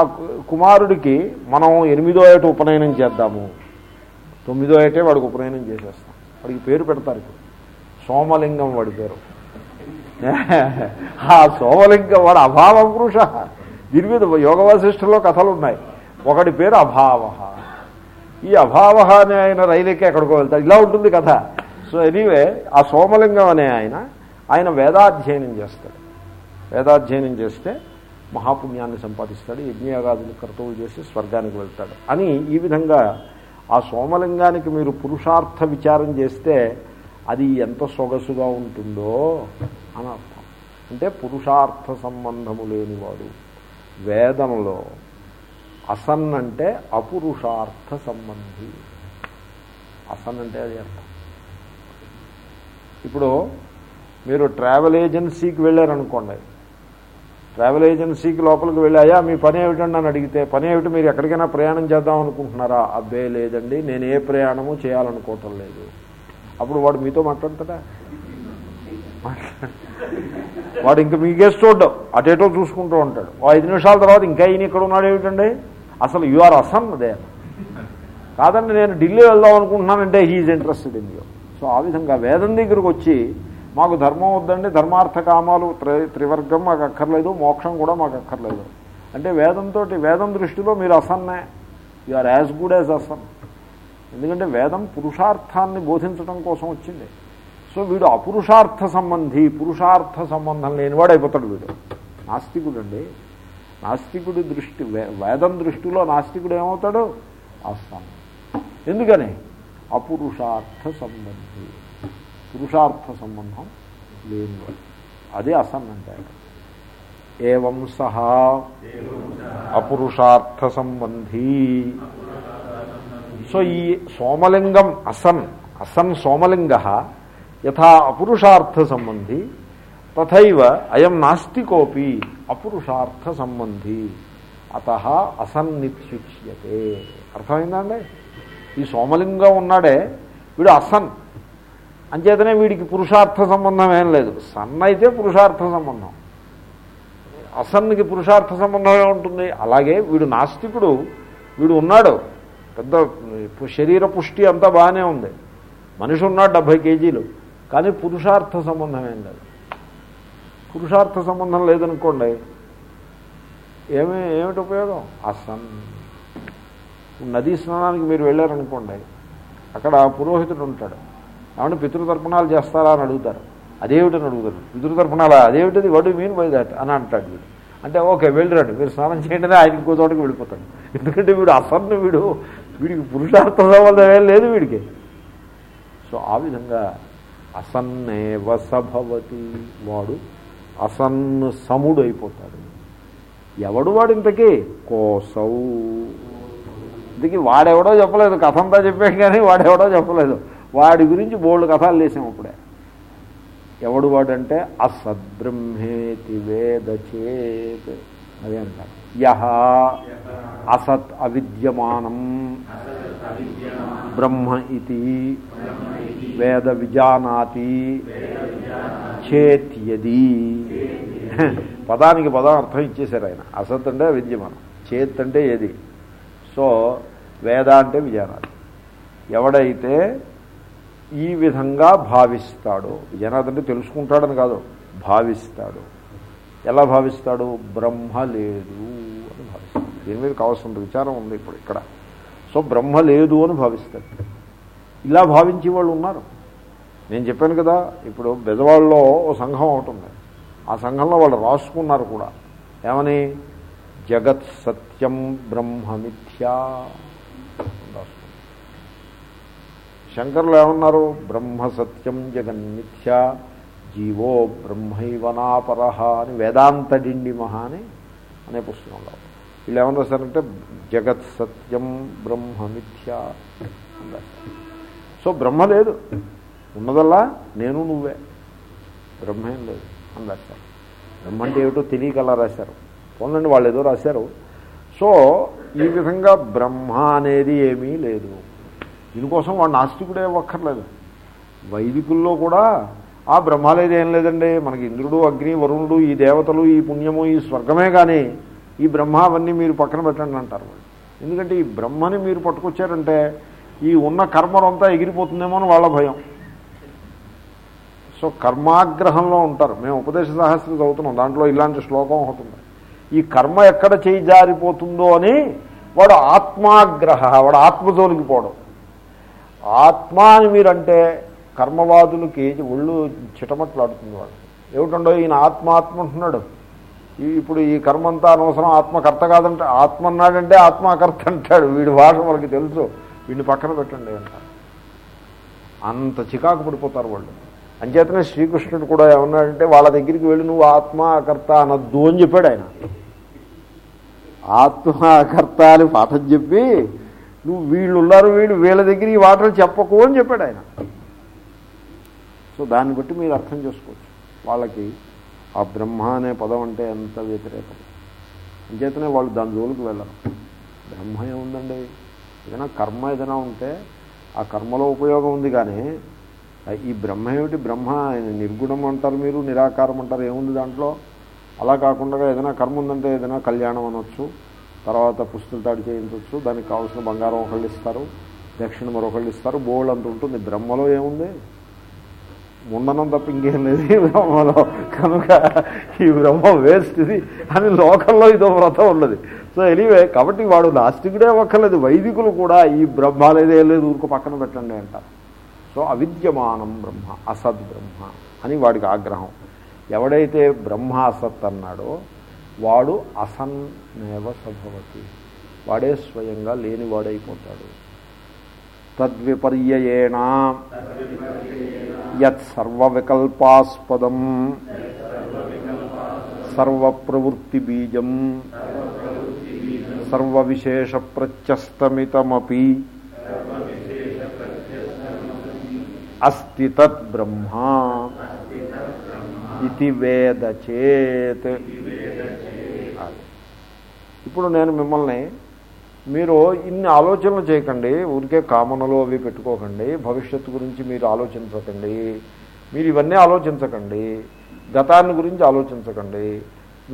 కుమారుడికి మనం ఎనిమిదో ఏట ఉపనయనం చేద్దాము. తొమ్మిదో ఏటే వాడికి ఉపనయనం చేసేస్తాం. వాడికి పేరు పెడతారు ఇప్పుడు. సోమలింగం వాడి పేరు. ఆ సోమలింగం వాడు అభావ పురుష. దీని మీద యోగ వశిష్ఠులో కథలు ఉన్నాయి ఒకటి పేరు అభావ. ఈ అభావ అనే ఆయన రైలుకి ఎక్కడికో వెళ్తాడు. ఇలా ఉంటుంది కథ. సో ఎనీవే ఆ సోమలింగం అనే ఆయన ఆయన వేదాధ్యయనం చేస్తాడు. వేదాధ్యయనం చేస్తే మహాపుణ్యాన్ని సంపాదిస్తాడు యజ్ఞయాగాదులు కర్తవులు చేసి స్వర్గానికి వెళ్తాడు. అని ఈ విధంగా ఆ సోమలింగానికి మీరు పురుషార్థ విచారం చేస్తే అది ఎంత సొగసుగా ఉంటుందో అని అర్థం. అంటే పురుషార్థ సంబంధము లేనివాడు. వేదంలో అసన్ అంటే అపురుషార్థ సంబంధి. అసన్ అంటే అది అర్థం. ఇప్పుడు మీరు ట్రావెల్ ఏజెన్సీకి వెళ్ళారనుకోండి. ట్రావెల్ ఏజెన్సీకి లోపలికి వెళ్ళాయా మీ పని ఏమిటండి? అని అడిగితే పని ఏమిటి? మీరు ఎక్కడికైనా ప్రయాణం చేద్దాం అనుకుంటున్నారా? అబ్బే లేదండి. నేను ఏ ప్రయాణము చేయాలనుకోవటం లేదు. అప్పుడు వాడు మీతో మాట్లాడతాడా? వాడు ఇంకా మీకేసి చూడ్డం. అటేటో చూసుకుంటూ ఉంటాడు. ఐదు నిమిషాల తర్వాత ఇంకా ఈయన ఇక్కడ ఉన్నాడు ఏమిటండి? అసలు యు ఆర్ అసన్ దే కాదండి నేను ఢిల్లీ వెళ్దాం అనుకుంటున్నానంటే he is interested in you so ఆ విధంగా వేదం దగ్గరకు వచ్చి మాకు ధర్మం వద్దండి ధర్మార్థ కామాలు త్రి త్రివర్గం మాకు అక్కర్లేదు మోక్షం కూడా మాకు అక్కర్లేదు. అంటే వేదంతో వేదం దృష్టిలో మీరు అసన్నే you are as good as asan ఎందుకంటే వేదం పురుషార్థాన్ని బోధించడం కోసం వచ్చింది. సో వీడు అపురుషార్థ సంబంధి పురుషార్థ సంబంధం లేనివాడు అయిపోతాడు వీడు. నాస్తికుడు అండి నాస్తికుడి దృష్టి వేదం దృష్టిలో నాస్తికుడు ఏమవుతాడు? అస్తం ఎందుకని? అపురుషార్థ సంబంధి. పురుషార్థ సంబంధం లేనివాడు. అదే అసన్ అంటే. ఏవం సహా అపురుషార్థ సంబంధీ. సో ఈ సోమలింగం అసన్ అసన్ సోమలింగ యథా అపురుషార్థ సంబంధి తథైవ అయం నాస్తికోపి అపురుషార్థ సంబంధి అత అసన్నిత్యుచ్యతే అర్థమైందండి? ఈ సోమలింగం ఉన్నాడే వీడు అసన్. అంచేతనే వీడికి పురుషార్థ సంబంధం ఏం లేదు. సన్ అయితే పురుషార్థ సంబంధం. అసన్నికి పురుషార్థ సంబంధం ఉంటుంది అలాగే వీడు నాస్తికుడు వీడు ఉన్నాడు. పెద్ద శరీర పుష్టి అంతా బాగానే ఉంది. మనిషి ఉన్నాడు డెబ్భై కేజీలు. కానీ పురుషార్థ సంబంధం ఏం లేదు. పురుషార్థ సంబంధం లేదనుకోండి ఏమి ఏమిటి ఉపయోగం? అసన్ నదీ స్నానానికి మీరు వెళ్ళారనుకోండి అక్కడ పురోహితుడు ఉంటాడు. ఏమంటే పితృతర్పణాలు చేస్తారా అని అడుగుతారు. అదేమిటని అడుగుతారు. పితృతర్పణాలా? అదేమిటిది? వడ్ మీన్ బై దాట్ అని అంటాడు వీడు. అంటే ఓకే వెళ్ళిరండి మీరు స్నానం చేయండి ఆయన ఇంకో చోటకి వెళ్ళిపోతాడు. ఎందుకంటే వీడు అసన్ను వీడు వీడికి పురుషార్థ సంబంధమే లేదు వీడికి. సో ఆ విధంగా అసన్నే వసభవతి వాడు అసన్న సముడు అయిపోతాడు ఎవడు వాడు ఇంతకీ? కోసౌ. ఇంతకీ వాడెవడో చెప్పలేదు. కథ అంతా చెప్పాం కానీ వాడెవడో చెప్పలేదు. వాడి గురించి బోల్డ్ కథలు లేసాం అప్పుడే ఎవడు వాడంటే అసద్బ్రహ్మేతి వేద చేత్ అదే అంటారు. యహ అసత్ అవిద్యమానం బ్రహ్మ ఇది వేద విజానాతి చేత్యది. పదానికి పదం అర్థం ఇచ్చేశారు ఆయన. అసత్ అంటే విద్యమానం చేత్ అంటే ఏది? సో వేద అంటే విజానాతి. ఎవడైతే ఈ విధంగా భావిస్తాడు విజయనాథ్ అంటే తెలుసుకుంటాడని కాదు భావిస్తాడు. ఎలా భావిస్తాడు? బ్రహ్మ లేదు అని భావిస్తాడు. దీని మీద కావాల్సిన విచారం ఉంది ఇప్పుడు ఇక్కడ. సో బ్రహ్మ లేదు అని భావిస్తాడు. ఇలా భావించే వాళ్ళు ఉన్నారు. నేను చెప్పాను కదా ఇప్పుడు బెదవాళ్ళలో ఓ సంఘం ఒకటి ఉంది. ఆ సంఘంలో వాళ్ళు రాసుకున్నారు కూడా. ఏమని? జగత్ సత్యం బ్రహ్మమిథ్యా అని రాసుకున్నారు. ఏమన్నారు? బ్రహ్మ సత్యం జగన్మిథ్యా జీవో బ్రహ్మైవనాపర అని వేదాంత డిండి మహా అని అనే పుస్తకంలో వీళ్ళు ఏమని రాశారంటే జగత్ సత్యం బ్రహ్మమిథ్య అని సో బ్రహ్మ లేదు. ఉన్నదల్లా నేను నువ్వే. బ్రహ్మేం లేదు అని రాశారు బ్రహ్మ అంటే ఏమిటో తెలియక అలా రాశారు. పోనండి వాళ్ళు ఏదో రాశారు. సో ఈ విధంగా బ్రహ్మ అనేది ఏమీ లేదు. దీనికోసం వాడు నాస్తికుడే ఒక్కర్లేదు వైదికుల్లో కూడా ఆ బ్రహ్మాలేదు ఏం లేదండి. మనకి ఇంద్రుడు అగ్ని వరుణుడు ఈ దేవతలు ఈ పుణ్యము ఈ స్వర్గమే కానీ ఈ బ్రహ్మ అవన్నీ మీరు పక్కన పెట్టండి అంటారు ఎందుకంటే ఈ బ్రహ్మని మీరు పట్టుకొచ్చారంటే ఈ ఉన్న కర్మలంతా ఎగిరిపోతుందేమో అని వాళ్ళ భయం. సో కర్మాగ్రహంలో ఉంటారు. మేము ఉపదేశ సహస్రం చదువుతున్నాం. దాంట్లో ఇలాంటి శ్లోకం ఒకటి ఈ కర్మ ఎక్కడ చేయి జారిపోతుందో అని వాడు ఆత్మాగ్రహ వాడు ఆత్మజోలికి పోవడం. ఆత్మ అని మీరంటే కర్మవాదులకి ఒళ్ళు చిటమట్లాడుతుంది వాడు. ఏమిటండో ఈయన ఆత్మ ఆత్మ అంటున్నాడు. ఈ- ఇప్పుడు ఈ కర్మ అంతా అనవసరం ఆత్మకర్త కాదంటే. ఆత్మ అన్నాడంటే ఆత్మకర్త అంటాడు. వీడి భాష వాళ్ళకి తెలుసు. వీడిని పక్కన పెట్టండి అంటారు అంత చికాకు పడిపోతారు వాళ్ళు. అంచేతనే శ్రీకృష్ణుడు కూడా ఏమన్నాడంటే వాళ్ళ దగ్గరికి వెళ్ళి నువ్వు ఆత్మకర్త అనద్దు అని చెప్పాడు ఆయన. ఆత్మకర్త అని పాఠం చెప్పి నువ్వు వీళ్ళు ఉన్నారు వీళ్ళు వీళ్ళ దగ్గర ఈ మాటలు చెప్పకు అని చెప్పాడు ఆయన. సో దాన్ని బట్టి మీరు అర్థం చేసుకోవచ్చు. వాళ్ళకి ఆ బ్రహ్మ అనే పదం అంటే ఎంత వ్యతిరేకం. అంచేతనే వాళ్ళు దాని జోలికి వెళ్ళరు. బ్రహ్మ ఏముందండి? ఏదైనా కర్మ ఏదైనా ఉంటే ఆ కర్మలో ఉపయోగం ఉంది కానీ ఈ బ్రహ్మ ఏమిటి బ్రహ్మ? ఆయన నిర్గుణం అంటారు మీరు నిరాకారం అంటారు ఏముంది దాంట్లో? అలా కాకుండా ఏదైనా కర్మ ఉందంటే ఏదైనా కళ్యాణం అనొచ్చు తర్వాత పుస్తులు తాడు చేయించవచ్చు దానికి కావాల్సిన బంగారం ఒకళ్ళు ఇస్తారు దక్షిణ మరొకళ్ళు ఇస్తారు బోల్డ్ అంత ఉంటుంది. బ్రహ్మలో ఏముంది? ముండనం తప్ప ఇంకేం లేదు. ఈ బ్రహ్మలో. కనుక ఈ బ్రహ్మ వేస్ట్ ఇది అని లోకంలో ఇదో వ్రతం ఉన్నది. సో ఎనీవే కాబట్టి వాడు నాస్తికుడే ఒక్కర్లేదు వైదికులు కూడా ఈ బ్రహ్మ లేదే లేదు ఊరుకు పక్కన పెట్టండి అంటారు సో అవిద్యమానం బ్రహ్మ అసద్ బ్రహ్మ అని వాడికి ఆగ్రహం. ఎవడైతే బ్రహ్మ అసత్ అన్నాడో వాడు అసన్నేవ సభవతి వాడే స్వయంగా లేనివాడైపోతాడు. తద్విపర్యేణ యత్ సర్వవికల్పాస్పదం సర్వప్రవృత్తిబీజం సర్వవిశేష ప్రత్యస్తమితమపి అస్తి తత్ బ్రహ్మ ఇది వేద చేత్ అది. ఇప్పుడు నేను మిమ్మల్ని మీరు ఇన్ని ఆలోచనలు చేయకండి ఊరికే కామనలు అవి పెట్టుకోకండి భవిష్యత్తు గురించి మీరు ఆలోచించకండి మీరు ఇవన్నీ ఆలోచించకండి గతాన్ని గురించి ఆలోచించకండి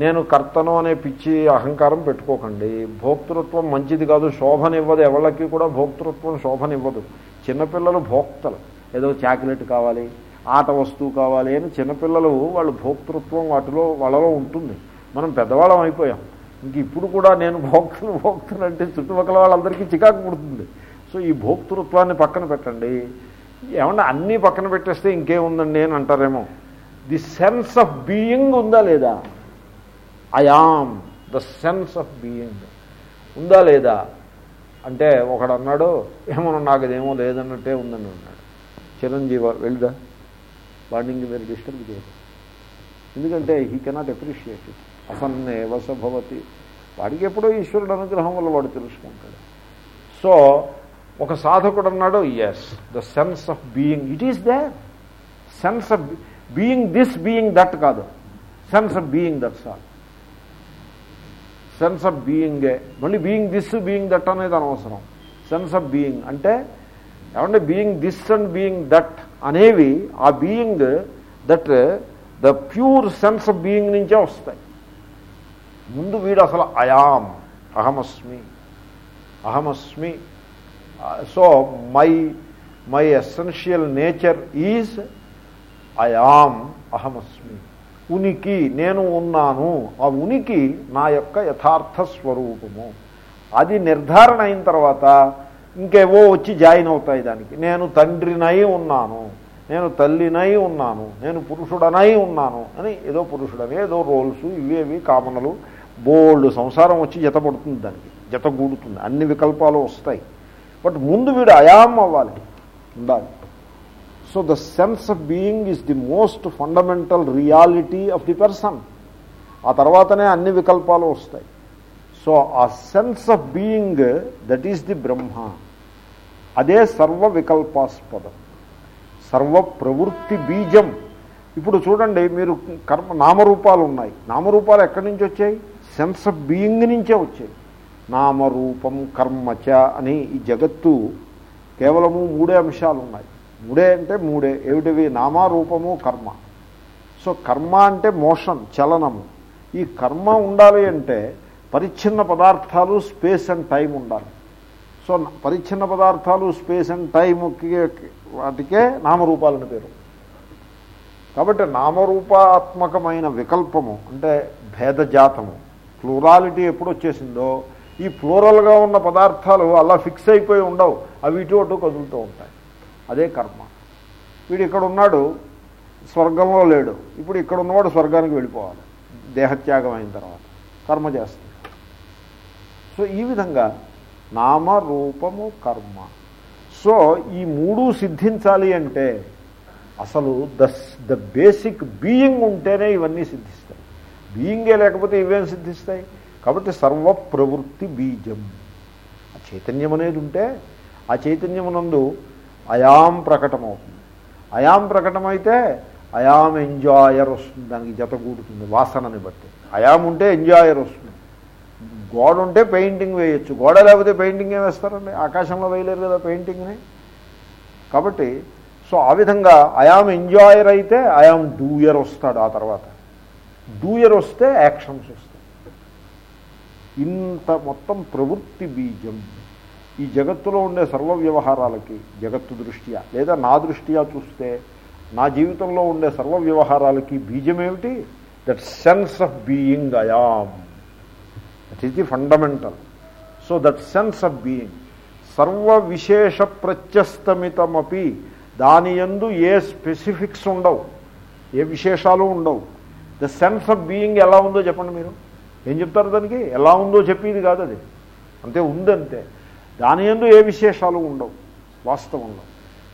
నేను కర్తను అనే పిచ్చి అహంకారం పెట్టుకోకండి భోక్తృత్వం మంచిది కాదు శోభనివ్వదు ఎవళ్ళకి కూడా భోక్తృత్వం శోభనివ్వదు. చిన్నపిల్లలు భోక్తలు ఏదో చాక్లెట్ కావాలి ఆట వస్తువు కావాలి అని చిన్నపిల్లలు వాళ్ళు భోక్తృత్వం వాటిలో వాళ్ళలో ఉంటుంది. మనం పెద్దవాళ్ళం అయిపోయాం. ఇంక ఇప్పుడు కూడా నేను భోక్తను భోక్తను అంటే చుట్టుపక్కల వాళ్ళందరికీ చికాకు పుడుతుంది. సో ఈ భోక్తృత్వాన్ని పక్కన పెట్టండి. ఏమన్నా అన్నీ పక్కన పెట్టేస్తే ఇంకేముందండి అని అంటారేమో. ది సెన్స్ ఆఫ్ బీయింగ్ ఉందా లేదా? I am the sense of being ఉందా లేదా? అంటే ఒకడు అన్నాడు ఏమో నాకు అదేమో లేదన్నట్టే ఉందని అన్నాడు. చిరంజీవి వెళ్దా వాడిని ఇంక మీరు డిస్టర్బ్ చేయదు ఎందుకంటే హీ కెనాట్ అప్రిషియేట్ ఇట్ అసన్నే వసభవతి వాడికి ఎప్పుడో ఈశ్వరుడు అనుగ్రహం వల్ల వాడు తెలుసుకుంటాడు. సో ఒక సాధకుడు అన్నాడు yes the sense of being it is the sense of being this being that కాదు. Sense of being that sir sense of బీయింగే మళ్ళీ బీయింగ్ దిస్ బీయింగ్ దట్ అనేది అనవసరం. సెన్స్ ఆఫ్ బీయింగ్ అంటే ఏమంటే being this and being that అనేవి ఆ being that the pure sense of being నుంచే వస్తాయి. ముందు వీడు అసలు అయాం అహమస్మి అహమస్మి so my my essential nature is I am అహమస్మి. ఉనికి నేను ఉన్నాను. ఆ ఉనికి నా యొక్క యథార్థ స్వరూపము. అది నిర్ధారణ అయిన తర్వాత ఇంకేవో వచ్చి జాయిన్ అవుతాయి దానికి. నేను తండ్రినై ఉన్నాను. నేను తల్లినై ఉన్నాను. నేను పురుషుడనై ఉన్నాను. అని ఏదో పురుషుడని ఏదో రోల్స్ ఇవేవి కామనలు బోల్డ్ సంసారం వచ్చి జతపడుతుంది దానికి జత గూడుతుంది అన్ని వికల్పాలు వస్తాయి. బట్ ముందు వీడు అయాం అవ్వాలి. ఉండాలి. So the sense of being is the most fundamental reality of the person. ఆ తర్వాతనే అన్ని వికల్పాలు వస్తాయి. సో ఆ sense of being that is the Brahma. అదే సర్వ వికల్పాస్పదం సర్వ ప్రవృత్తి బీజం. ఇప్పుడు చూడండి మీరు కర్మ నామరూపాలు ఉన్నాయి. నామరూపాలు ఎక్కడి నుంచి వచ్చాయి? సెన్స్ ఆఫ్ బీయింగ్ నుంచే వచ్చాయి నామరూపం కర్మచ అని ఈ జగత్తు కేవలము మూడే అంశాలు ఉన్నాయి మూడే అంటే మూడే. ఏమిటివి? నామారూపము కర్మ. సో కర్మ అంటే మోషన్ చలనము. ఈ కర్మ ఉండాలి అంటే పరిచ్ఛిన్న పదార్థాలు స్పేస్ అండ్ టైం ఉండాలి. సో పరిచ్ఛిన్న పదార్థాలు స్పేస్ అండ్ టైంకి వాటికే నామరూపాలని పేరు. కాబట్టి నామరూపాత్మకమైన వికల్పము అంటే భేదజాతము. ప్లూరాలిటీ ఎప్పుడు వచ్చేసిందో ఈ ప్లూరల్గా ఉన్న పదార్థాలు అలా ఫిక్స్ అయిపోయి ఉండవు అవి ఇటు అటు కదులుతూ ఉంటాయి. అదే కర్మ. వీడు ఇక్కడ ఉన్నాడు స్వర్గంలో లేడు. ఇప్పుడు ఇక్కడ ఉన్నవాడు స్వర్గానికి వెళ్ళిపోవాలి. దేహత్యాగం అయిన తర్వాత కర్మ చేస్తుంది సో ఈ విధంగా నామ రూపము కర్మ. సో ఈ మూడు సిద్ధించాలి అంటే అసలు ద ద బేసిక్ బీయింగ్ ఉంటేనే ఇవన్నీ సిద్ధిస్తాయి. బీయింగే లేకపోతే ఇవేం సిద్ధిస్తాయి? కాబట్టి సర్వ ప్రవృత్తి బీజం. ఆ చైతన్యం అనేది ఉంటే ఆ చైతన్యమునందు అయాం ప్రకటమవుతుంది. అయాం ప్రకటమైతే అయాం ఎంజాయర్ వస్తుంది దానికి జత కూడుతుంది వాసనని బట్టి. అయాం ఉంటే ఎంజాయర్ వస్తుంది. గోడ ఉంటే పెయింటింగ్ వేయచ్చు. గోడ లేకపోతే పెయింటింగ్ ఏం వేస్తారండి? ఆకాశంలో వేయలేరు కదా పెయింటింగ్ని? కాబట్టి సో ఆ విధంగా అయాం ఎంజాయర్ అయితే అయాం డూయర్ వస్తాడు ఆ తర్వాత. డూయర్ వస్తే యాక్షన్స్ వస్తాయి ఇంత మొత్తం ప్రవృత్తి బీజం ఈ జగత్తులో ఉండే సర్వ వ్యవహారాలకి జగత్తు దృష్ట్యా లేదా నా దృష్ట్యా చూస్తే నా జీవితంలో ఉండే సర్వ వ్యవహారాలకి బీజం ఏమిటి? That sense of being I am that is the fundamental so that sense of being సర్వ విశేష ప్రత్యస్తమితమపి దాని యందు ఏ స్పెసిఫిక్స్ ఉండవు ఏ విశేషాలు ఉండవు. ద సెన్స్ ఆఫ్ బీయింగ్ ఎలా ఉందో చెప్పండి మీరు. ఏం చెప్తారు దానికి? ఎలా ఉందో చెప్పేది కాదు అది. అంతే ఉందంతే. దాని ఎందు ఏ విశేషాలు ఉండవు. వాస్తవంలో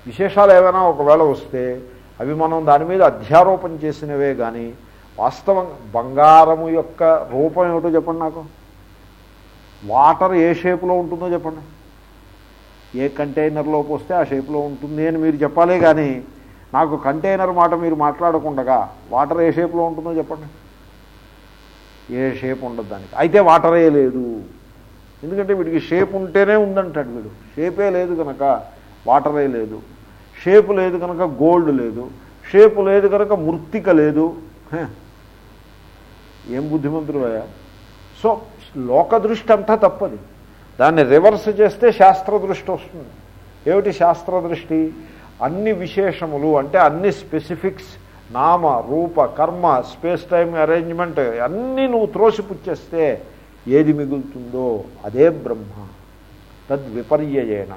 విశేషాలు ఏమైనా ఒకవేళ వస్తే అవి మనం దాని మీద అధ్యారోపణ చేసినవే కానీ వాస్తవం బంగారము యొక్క రూపం ఏమిటో చెప్పండి నాకు. వాటర్ ఏ షేపులో ఉంటుందో చెప్పండి. ఏ కంటైనర్లోకి వస్తే ఆ షేప్లో ఉంటుంది అని మీరు చెప్పాలే కానీ నాకు కంటైనర్ మాట మీరు మాట్లాడకుండగా వాటర్ ఏ షేప్లో ఉంటుందో చెప్పండి. ఏ షేప్ ఉండదు దానికి. అయితే వాటరే లేదు. ఎందుకంటే వీడికి షేప్ ఉంటేనే ఉందంటాడు వీడు. షేపే లేదు కనుక వాటరే లేదు. షేప్ లేదు కనుక గోల్డ్ లేదు. షేప్ లేదు కనుక మృత్తిక లేదు. ఏం బుద్ధిమంతుడు అయ్యా? సో లోక దృష్టి అంతా తప్పది. దాన్ని రివర్స్ చేస్తే శాస్త్ర దృష్టి వస్తుంది. ఏమిటి శాస్త్ర దృష్టి? అన్ని విశేషములు అంటే అన్ని స్పెసిఫిక్స్ నామ రూప కర్మ స్పేస్ టైం అరేంజ్మెంట్ అన్నీ నువ్వు త్రోసిపుచ్చేస్తే ఏది మిగులుతుందో అదే బ్రహ్మ. తద్విపర్యేణ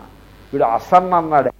వీడు అసన్ అన్నాడు